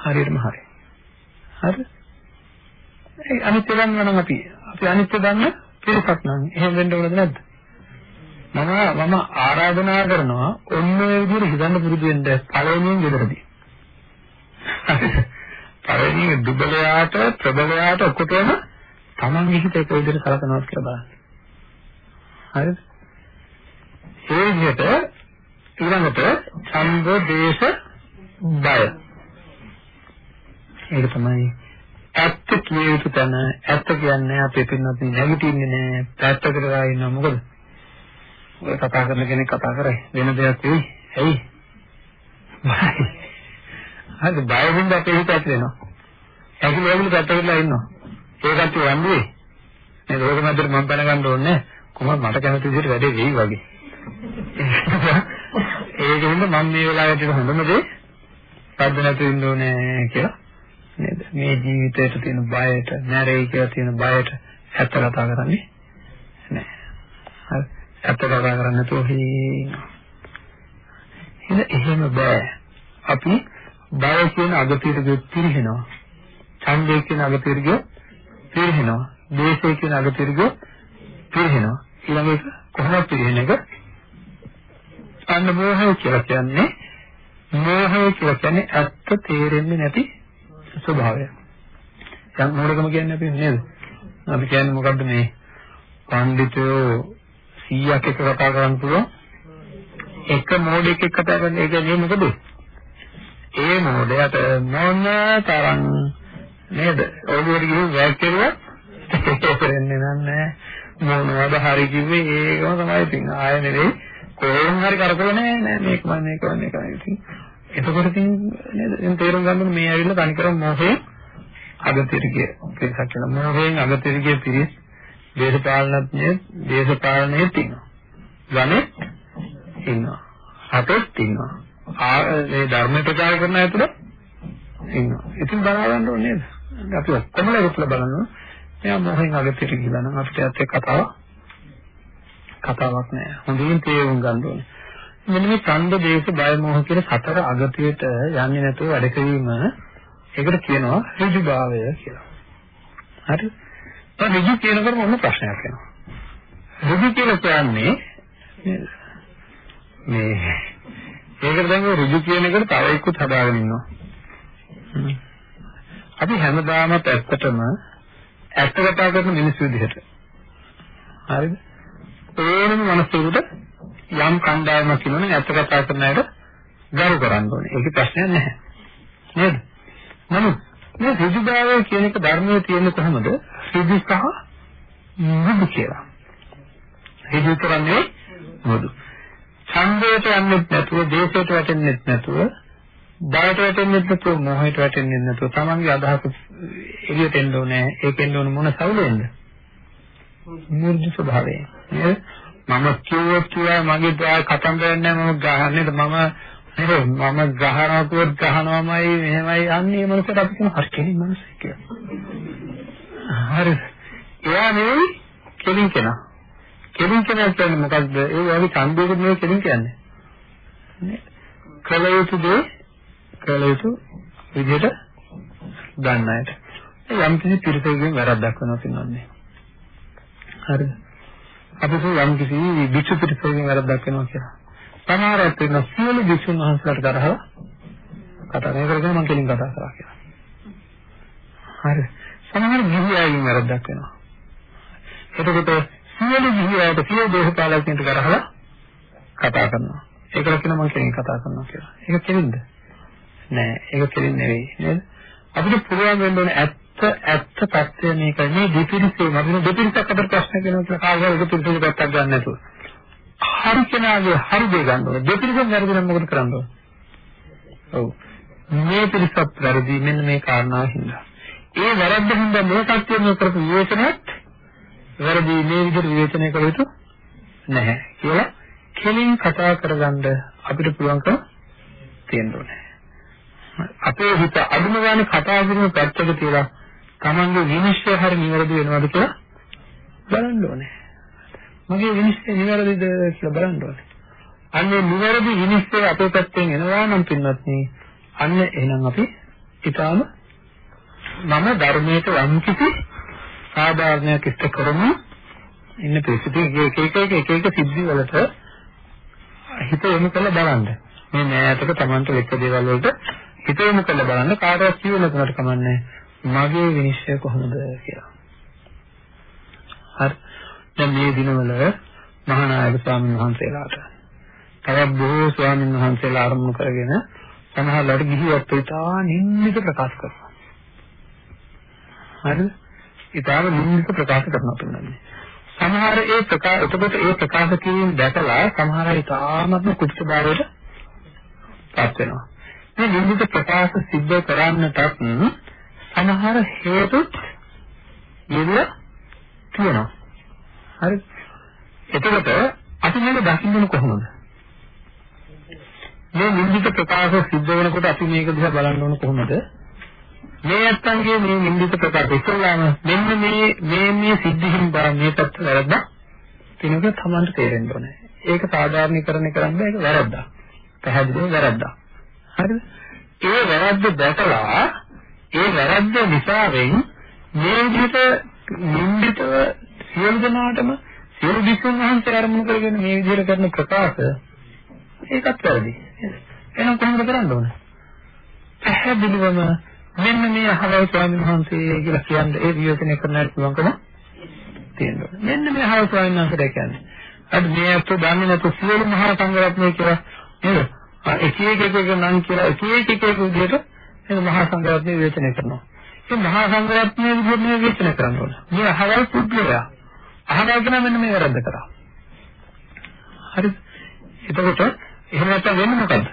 හරියටම හරි. හරි? ඒ අනිත්‍ය දන්නවා නම් අපි අපි අනිත්‍ය දන්න පිරිසක් නම් එහෙම වෙන්න ඕනද නැද්ද? මම මම ආරාධනා කරනවා ඔන්න ඔය විදිහට හිතන්න පුරුදු වෙන්න පළවෙනියෙන් ගෙදරදී. පළවෙනියෙන් දුබලයාට ප්‍රබලයාට ඔක්කොටම තමන්ගේ හිත එක විදිහට සලකනවා කියලා බලන්න. හරිද? ඒ විදිහට ඊළඟට ඡන්ද දේශ බය. ඒක තමයි ඇත්ත කිය යුතු තැන ඇත්ත කියන්නේ අපේ පින්නත් නැගිටින්නේ නෑ පැත්තකට වෙලා ඉන්නවා මොකද? ඔය කතා කරන කෙනෙක් කතා කරේ වෙන දෙයක් වෙයි. ඇයි? හරි බය වෙන්න අපේ හිත ඇති වෙනවා. ඇකිලි ඇකිලි පැත්තකට ඉන්නවා. ඒකත් වන්දුවේ. මේ රෝග මැදට මම බැන ගන්න ඕනේ කොහොමද මට කැමති විදිහට වැඩේ වෙයි වගේ. ඒකෙන්ද මම මේ වෙලාවට හොඳම දේ සද්ද නැතුව ඉන්න ඕනේ කියලා නේද? මේ ජීවිතයට තියෙන බයට, නැරෙයි කියලා තියෙන බයට ඇත්ත කතා කරන්නේ නැහැ. හරි. ඇත්ත කතා කරන්නේ නැතුව එහෙම බෑ. අපි බය කියන අගතියට පිරිහෙනවා. ඡන්දය කියන අගතියට පිරිහෙනවා. දේශය කියන අගතිරග පිරිහෙනවා. ඊළඟ එක කොහොමද පිරිහෙන එක? අන්න මෝහය කියලා කියන්නේ මෝහය කියලා කියන්නේ ඇත්ත තේරෙන්නේ නැති ස්වභාවය. දැන් මොඩකම කියන්නේ අපි නේද? අපි කියන්නේ මොකද්ද මේ පඬිතුයෝ 100ක් එක කතා කරන්න පුළුවන් එක මොඩෙක් එක්ක කතා කරන එක නේ මොකද? ඒ මොඩයට මොන තරම් නේද? ඔළුවට ගිහින් වැක් කෙරුවා තේරෙන්නේ නැහැ මොනවද හරි කිව්වේ ඒකම තමයි ඉතින් ආය නෙවෙයි කොහෙන් හරි කරකල නෑ නෑ මේක මම මේක මේක ඉතින් එතකොට ඉතින් නේද? දැන් තේරුම් ගන්න මේ ඇවිල්ලා තනිකරම මොහේ අගතිරිය පිරිසක් කියලා මොහෙන් අගතිරිය පිරිස් දේශපාලනඥය දේශපාලනයේ තියෙනවා ගණේ ඉන්නවා. හතෙත් ඉන්නවා ආ මේ ධර්ම ප්‍රචාර කරන ඇතුළ ඉන්නවා. ඉතින් බලා ගන්න ඕනේ නේද? අපි ඔක්කොම ලකුණු බලනවා එයා මොහෙන් අගතිට ගිහලා නම් අපිට ඇත්ත කතාව කතාවක් නෑ. හොඳින් තේරුම් ගන්න ඕනේ. මෙන්න මේ ඡන්ද දේශ බය මොහ කියන සතර අගතියට යන්නේ නැතුව වැඩ කිරීම ඒකට කියනවා ඍජුභාවය කියලා. හරි? දැන් ඍජු කියනකොට මොන ප්‍රශ්නයක් එනවා? ඍජු කියලා කියන්නේ මේ ඒකට දැන් ඍජු කියන එකට තව එක්කත් හදාගෙන ඉන්නවා. අපි හැමදාම ඇත්තටම ඇත්ත කතා කරන මිනිස්සු විදිහට. හරිද? ඕනම මිනිස්සුන්ට යම් කණ්ඩායමක් ඉන්නවනේ ඇත්ත කතා කරන අයට ගරු කරන්න ඕනේ. ඒක ප්‍රශ්නයක් නැහැ. නේද? නමුත් මේ ඍජුභාවය කියන එක ධර්මයේ තියෙන්නේ කොහොමද? ඍජු සහ මෘදු කියලා. ඍජු කරන්නේ මෘදු. ඡන්දයට යන්නේ නැතුව, දේශයට වැටෙන්නේ නැතුව, බයට වැටෙන්නේ නැතුව, මොහයට වැටෙන්නේ නැතුව තමන්ගේ අදහස එළියට එන්න ඕනේ. ඒකෙන් ඕන මොන සවුලෙන්ද? මුර්ධ ස්වභාවයෙන්. නේද? මම කිව්වොත් කිව්වා මගේ දා කතන්දර නැහැ මම ගහන්නේ මම නේද මම ගහනවා කිව්වොත් ගහනවාමයි මෙහෙමයි අන්නේ මොනකට අපි කියන හරි කෙලින් මිනිස්සෙක් කියලා. හරි. එයා නෙවෙයි කෙලින් කෙනා. කෙලින් කෙනා කියන්නේ මොකද්ද? ඒ වගේ ඡන්දයකට නෙවෙයි කෙලින් කියන්නේ. නේ? කල යුතු දේ කල යුතු විදිහට ගන්න අයට. යම් කිසි පිරිසකින් වැරද්දක් වෙනවා කියනවානේ. හරිද? අපි යම් කිසි විචු පිරිසකින් වැරද්දක් වෙනවා කියලා. සමහරක් වෙන සියලු විසුන් වහන්සේලාට කරහලා කතා කරගෙන මම කෙලින් කතා කරා කියලා. හරි. සමහර ගිහියන් වැරද්දක් වෙනවා. එතකොට සියලු ගිහියන්ට සියලු දේශපාලකයන්ට කරහලා කතා කරනවා. ඒකට කියන මම කෙලින් කතා කරනවා කියලා. ඒක කෙලින්ද? නෑ ඒක කෙලින් නෙවෙයි නේද? අපිට පුළුවන් වෙන්න ඕනේ ඇත්ත ඇත්ත ඇත්ත தත්ත්වය මේකයි මේ දෙපිරිසේ මම දෙපිරිසක් අතර ප්‍රශ්න කරනවා කියලා කාගේද එක පිරිසක පැත්තක් ගන්න නැතුව. හරි කෙනාගේ හරි දේ ගන්න ඕනේ. දෙපිරිසෙන් වැරදි නම් මොකද කරන්න ඕනේ? ඔව්. මේ පිරිසත් වැරදි. මෙන්න මේ කාරණාව හින්දා. ඒ වැරද්ද හින්දා මේ කට්ටිය මේ කරපු විවේචනයත් වැරදි. මේ විදිහට විවේචනය කළ යුතු නැහැ කියලා කෙලින් කතා කරගන්න අපිට පුළුවන්කම තියෙන්න ඕනේ. අපේ හිත අදුම ගානේ කතා කරන පැත්තක තියලා Tamange විනිශ්චය හරි නිවැරදි වෙනවද කියලා බලන්න ඕනේ. මගේ විනිශ්චය නිවැරදිද කියලා බලන්න ඕනේ. අන්නේ නිවැරදි විනිශ්චය අපේ පැත්තෙන් එනවා නම් පින්වත් නේ අන්න එහෙනම් අපි ඊටාම මම ධර්මයට වන්කිසි සාධාරණයක් ඉෂ්ට කරමු ඉන්න පිළිසිතේ එක එක එක එක එක සිද්ධි වලට හිත යොමු කරලා බලන්න. මේ නෑතක Tamanට වෙච්ච දේවල් වලට හිත යොමු කරලා බලන්න කාටවත් කියව නැතුනට කමන්නේ මගේ විනිශ්චය කොහොමද කියලා. හරි. දැන් මේ දිනවල මහානායක ස්වාමීන් වහන්සේලාට තවත් බොහෝ ස්වාමීන් වහන්සේලා ආරම්භ කරගෙන සමහරවිට ගිහිවත් ඉතා නින්දිත ප්‍රකාශ කරනවා. හරිද? ඉතාම නින්දිත ප්‍රකාශ කරනවා තුනන්නේ. සමහර ඒ ප්‍රකාශ එතකොට ඒ ප්‍රකාශ කිරීම දැකලා සමහර අය ඉතාමත්ම කුච්චභාවයට පත් වෙනවා. මේ නිර්මිත ප්‍රකාශ සිද්ධ කරන්නටත් සමහර හේතු යෙදලා තියෙනවා. හරි. එතකොට අපි මේක දකින්න කොහොමද? මේ නිර්මිත ප්‍රකාශ සිද්ධ වෙනකොට අපි මේක දිහා බලන්න ඕන කොහොමද? මේ අත්ංගයේ මේ නිර්මිත ප්‍රකාශ ඉස්සල්ලාම මෙන්න මේ මේ මේ සිද්ධිහින් බා මේ පැත්ත වැරද්දා කෙනෙක් තමන්ට තේරෙන්න ඕනේ. ඒක සාධාරණීකරණය කරන්න ඒක වැරද්දා. පැහැදිලිව වැරද්දා. හරිද? ඒ වැරද්ද දැකලා ඒ වැරද්ද නිසාවෙන් මේ විදිහට නින්දිතව සියලු දෙනාටම සියලු විසුන් වහන්සේ අරමුණු කරගෙන මේ විදිහට කරන ප්‍රකාශ ඒකත් වැරදි. එහෙනම් කොහොමද කරන්න ඕන? පැහැදිලිවම මෙන්න මේ අහවල් ස්වාමීන් වහන්සේ කියලා කියන්නේ ඒ විවේචනය කරන්න පුළුවන්කම තියෙනවා. මෙන්න මේ අහවල් ස්වාමීන් වහන්සේ කියන්නේ. අද මේ අත දන්නේ නැතු සියලු මහා සංඝරත්නය කියලා නේද? එක එක එක එක නම් කියලා එක එක එක එක විදිහට මේ මහා සංඝරත්නය විවේචනය කරනවා. ඒ මහා සංඝරත්නය විදිහට විවේචනය කරන්න ඕන. මේ අහවල් පුද්ගලයා අහවල් කෙනා මෙන්න මේ වැරද්ද කරා. හරිද? එතකොට එහෙම නැත්නම් වෙන්නේ මොකද්ද?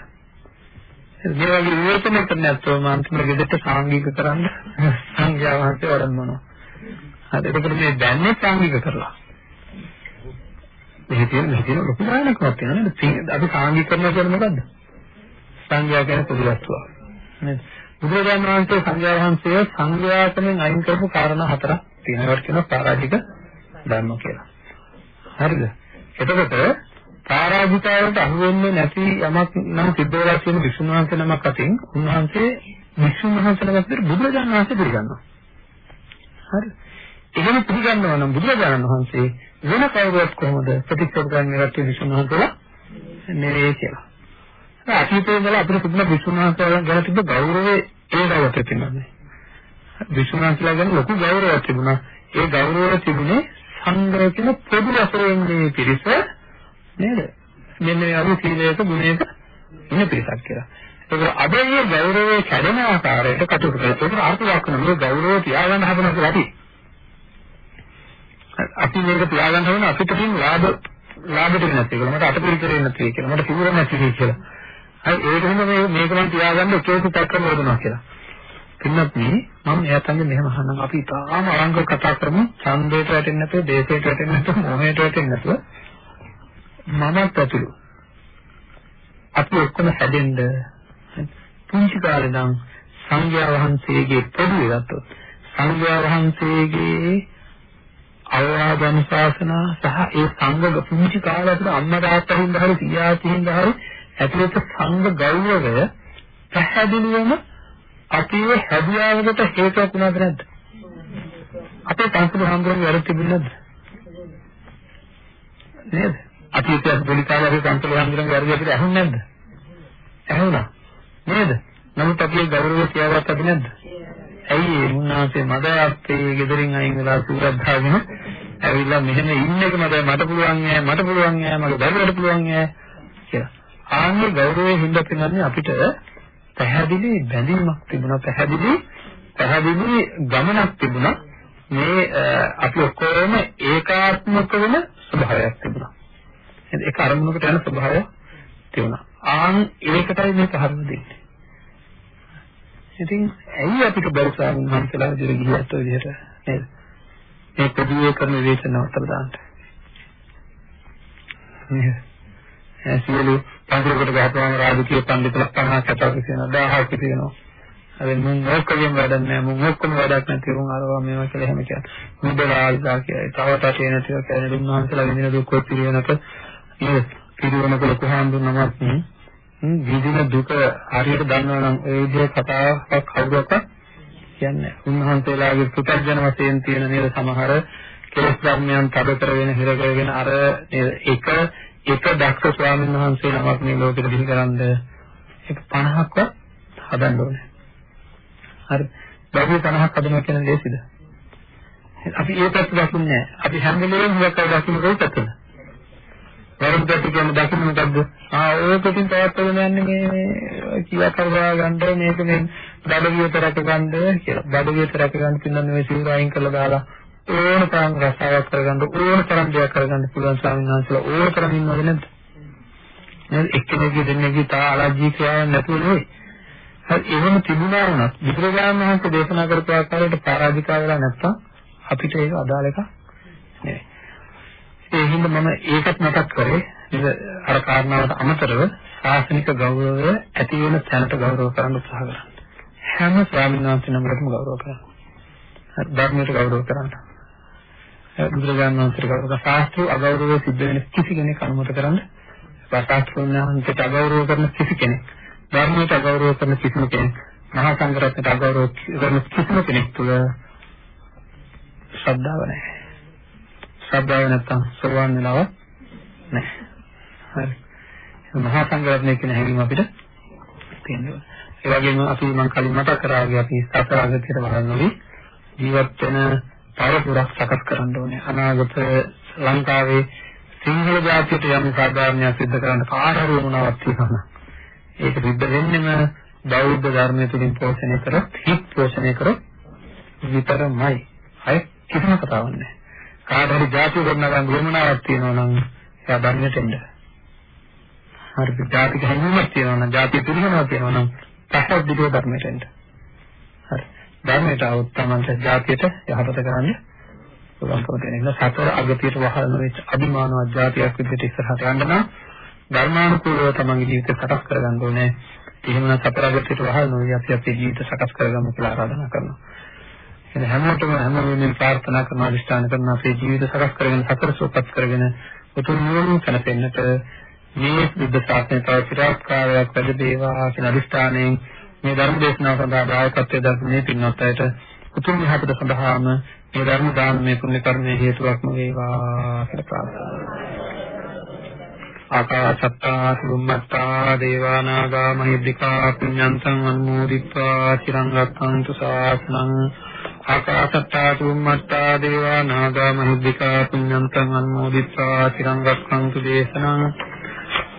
මේ වගේ විවේචනය කරන්න නැත්නම් මාන්තිම ගෙදරට සාංගික කරන්න සංඝයා වහන්සේ වඩම්මනවා. හරි එතකොට මේ දැන්නේ සාංගික කරලා. මෙහි තියෙන මෙහි තියෙන ලොකු ගානක්වත් තියෙනවා නේද? අපි සාංගික කරනවා කියන්නේ මොකද්ද? සංඝයා කියන පොදු වස්තුවක්. නේද? බුදුරජාණන් වහන්සේ සංඝයා වහන්සේ සංඝයාතනෙන් අයින් කරපු කාරණා හතරක් තියෙනවා. ඒකට කියනවා පරාජික ධර්ම කියලා. හරිද? එතකොට පරාජිතයට අහු වෙන්නේ නැති යමක් නම් සිද්ධ වෙලා තියෙන විසුණු වහන්සේ නමක් අතින් උන්වහන්සේ විසුණු වහන්සේ නමක් බුදුරජාණන් වහන්සේ පිළිගන්නවා. හරි. එහෙම පිළිගන්නවා නම් බුදුරජාණන් වහන්සේ වෙන කවුරුත් කොහොමද ප්‍රතික්ෂේප කරන්නේ රැටි විසුණු වහන්සේලා නෙවෙයි කියලා. අතීතයේ ඉඳලා අපිට තිබුණ විසුණුහන්සලා ගැන තිබ්බ ගෞරවය ඒ දවසේ තිබුණා. විසුණුහන්සලා ගැන ලොකු ගෞරවයක් තිබුණා. ඒ ගෞරවය තිබුණේ සංග්‍රහ කියන පොදු වශයෙන් මේ පිරිස නේද? මෙන්න මේ අරු සීලයක ගුණයක ඉන්න පිරිසක් කියලා. ඒක අද මේ ගෞරවය කැඩෙන ආකාරයට කටයුතු කරලා ඒක අර්ථයක් වෙන මේ ගෞරවය තියාගන්න හදන කියලා අපි. අපි මේක තියාගන්න හදන අපිට තියෙන ලාභ ලාභ දෙක නැති කියලා මට අටපිරිකරේ නැති කියලා මට පිළිවෙල නැති කියලා. හරි ඒකෙන්ද මේ මේක මම තියාගන්න එක එක පැත්තම වරදනවා කියලා. පින්නත් මේ මම එයාටගේ මෙහෙම අහනම් අපි තාම අරංග කතා කරමු. ඡන්දයට වැටෙන්නේ නැතුව දේශයට වැටෙන්නේ නැතුව මොහයට වැටෙන්නේ නැතුව. මමත් ඇතුළු. අපි ඔක්කොම හැදෙන්න පුංචි කාලේ නම් සංඝයා වහන්සේගේ පොදු ගත්තොත් සංඝයා වහන්සේගේ අවවාදන ශාසනා සහ ඒ සංඝ පුංචි කාලේ අපිට අම්මා තාත්තා හින්දා හරි පියා හින්දා හරි ඇතුළත සංඝ ගෞරවය පැහැදිලිවම අපිව හැදියාවකට හේතුවක් වුණාද නැද්ද? අපේ පන්සල හම්බුනේ වැරදි තිබුණේ නැද්ද? නේද? අතීතයේ පොඩි කාලේ අපි පන්සල හම්බුනේ වැරදි අපිට ඇහුන්නේ නැද්ද? ඇහුණා. නේද? නමුත් අපි ගෞරවය තියාගත්තද නැද්ද? ඇයි ඒ මුන්නාසේ මද අපේ ගෙදරින් අයින් වෙලා සූරද්ධාගෙන ඇවිල්ලා මෙහෙම ඉන්න එක මට මට පුළුවන් නෑ මට පුළුවන් නෑ මගේ දරුවට පුළුවන් නෑ කියලා. ආන්නේ ගෞරවයෙන් හින්දා පින්නන්නේ අපිට පැහැදිලි බැඳීමක් තිබුණා පැහැදිලි පැහැදිලි ගමනක් තිබුණා. මේ අපි ඔක්කොම ඒකාත්මක වෙන ස්වභාවයක් තිබුණා. ඒක අරමුණකට යන ස්වභාවයක් තිබුණා. ආන් ඒකටයි මේ පහරම දෙන්නේ. ඉතින් ඇයි අපිට බරසාන් මහන්සලා විදිහට ගියත් ඔය විදිහට නේද? මේ ප්‍රතිවේ කරන විවේචන අතර දාන්න. නේද? ඇසියලු පන්තිරකට ගහපුවාම රාජකීය පඬිතුලා 50 70 කියනවා 1000 කියනවා. අද මුන් ඔක්කොගෙම වැඩක් නැහැ මුන් ඔක්කොම වැඩක් නැති උන් අරවා මේවා කියලා එහෙම කියන්නේ. මුදලාල්දා කියයි. තව තටේ නැතිව කියන්නේ දුන්නාන්සලා විඳින දුක් කොත් පිළිවෙනක නේද? පිළිවෙනක ලොකු හාමුදුරුවෝ නමක් විඳින දුක හරියට දන්නවා නම් ඒ විදිහේ කතාවක් කවුරක්වත් කියන්නේ උන්වහන්සේලාගේ පුතර්ජන වශයෙන් තියෙන නේද සමහර කෙලස් ධර්මයන් තද කරගෙන හිර කරගෙන අර එක එක දක්ෂ ස්වාමීන් වහන්සේ නමක් මේ ලෝකෙට දිහි කරන්ද ඒක 50ක්වත් හදන්න ඕනේ. හරි. බැහැ 50ක් හදනවා කියන ලේසිද? අපි ඒ පැත්ත දකින්නේ නැහැ. අපි හැම වෙලේම හුඟක් අය දකින්න කොයි පැත්තද? වැරද්දට කියන දකින්න මොකද්ද? ආ ඕකකින් තවත්වගෙන යන්නේ මේ මේ කියා කරවා ගන්න මේක මේ බඩගියට රැක ගන්න කියලා. බඩගියට රැක ගන්න පින්නන්නේ මේ සිවුර අයින් කරලා දාලා ඕන තරම් රසාවක් කරගන්න ඕන තරම් දෙයක් කරගන්න පුළුවන් ස්වාමීන් වහන්සේලා ඕන තරම් ඉන්නවද නැද්ද? නේද? එක්කෙනෙක්ගේ දෙන්නෙක්ගේ තා අලර්ජි ක්‍රියාවක් නැතුව නෙවෙයි. හරි එහෙම තිබුණා වුණත් බුදුරජාණන් වහන්සේ දේශනා කරපු ආකාරයට පරාජිකා වෙලා නැත්තම් අපිට ඒක අදාළ එකක් නෙවෙයි. ඒ හින්දා මම ඒකත් මතක් කරේ නේද අර කාරණාවට අමතරව ශාසනික ගෞරවය ඇති වෙන තැනට ගෞරව කරන්න උත්සාහ කරන්න. හැම ස්වාමීන් වහන්සේ නමකටම ගෞරව කරන්න. ධර්මයට ගෞරව කරන්න. බුදුරජාණන් වහන්සේට ගෞරව ශාස්ත්‍රීය අගෞරවය සිද්ධ වෙන කිසි කෙනෙක් අනුමත කරන්න ශාස්ත්‍රීය වහන්සේට අගෞරව කරන කිසි කෙනෙක් ධර්මයට අගෞරව කරන කිසිම කෙනෙක් මහා සංඝරත්නයට අගෞරව කරන කිසිම කෙනෙක් තුළ ශ්‍රද්ධාව නැහැ. ශ්‍රද්ධාව නැත්තම් සෝවාන් වෙනව නැහැ. හරි. මහා සංඝරත්නය කියන හැඟීම අපිට තියෙනවා. ඒ වගේම අපි මම කලින් මතක් කරා වගේ අපි සතර අගතියට වරන්නේ ජීවත් වෙන පරපුරක් සකස් කරන්න ඕනේ. අනාගත ලංකාවේ සිංහල ජාතියට යම් සාධාරණයක් සිද්ධ කරන්න කාට හරි වුණාවක් තියෙනවා. ඒක සිද්ධ වෙන්නෙම බෞද්ධ ධර්මය තුලින් පෝෂණය කර හිත් පෝෂණය කර විතරමයි. අය කිසිම කතාවක් නැහැ. කාට හරි ජාතිය ගොඩනගන්න වමනාවක් තියෙනවා නම් එයා ධර්මයට එන්න. හරි ජාතික හැඟීමක් තියෙනවා නම් ජාතිය පිළිගන්නවා තියෙනවා නම් පස්සක් දිගට ධර්මයට එන්න. හරි. ධර්මයට આવුත් තමන්ට ජාතියට යහපත කරන්න පුළුවන්කම තියෙන නිසා සතර අගතියට වහලන වෙච්ච අභිමානවත් ජාතියක් විදිහට ඉස්සරහට යන්න නම් ධර්මානුකූලව තමන්ගේ ජීවිතය සකස් කරගන්න ඕනේ. එහෙම නම් සතර අගතියට වහලන වෙයි අපි අපේ ජීවිත සකස් කරගන්න කියලා ආරාධනා කරනවා. එන හැමෝටම හැම වෙලෙම ප්‍රාර්ථනා කරන අදිෂ්ඨාන කරන අපේ ජීවිත සකස් කරගෙන සතර සූපත් කරගෙන උතුම් නිවන කනපෙන්නට මේ බුද්ධ ශාසනය තව චිරාත් කාලයක් වැඩ දේවා කියන අදිෂ්ඨානයෙන් මේ ධර්ම දේශනාව සඳහා දායකත්වයෙන් දක්වන්නේ පින්වත් අයට උතුම් යහපත සඳහාම මේ ධර්ම දානමය පුණ්‍ය කර්මයේ හේතුවක්ම වේවා කියලා ප්‍රාර්ථනා කරනවා. ආකාශත්තා සුම්මත්තා දේවානාගා මහිද්దికා පුඤ්ඤන්තං අනුමෝදිත්වා චිරං රක්ඛන්තු සාසනං ආකාශත්තා සුම්මත්තා දේවානාගා මහිද්దికා පුඤ්ඤන්තං අනුමෝදිත්වා චිරං රක්ඛන්තු දේශනං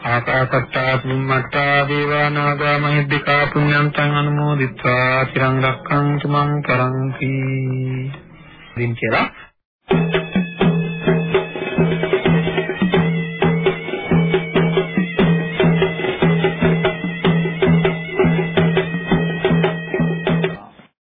ආකාසත්තා බුම්මත්තා දේවානාගා මහිද්దికා පුඤ්ඤන්තං අනුමෝදිත්වා තිරං රක්ඛන්තු මං කරන්ති. දින් කියලා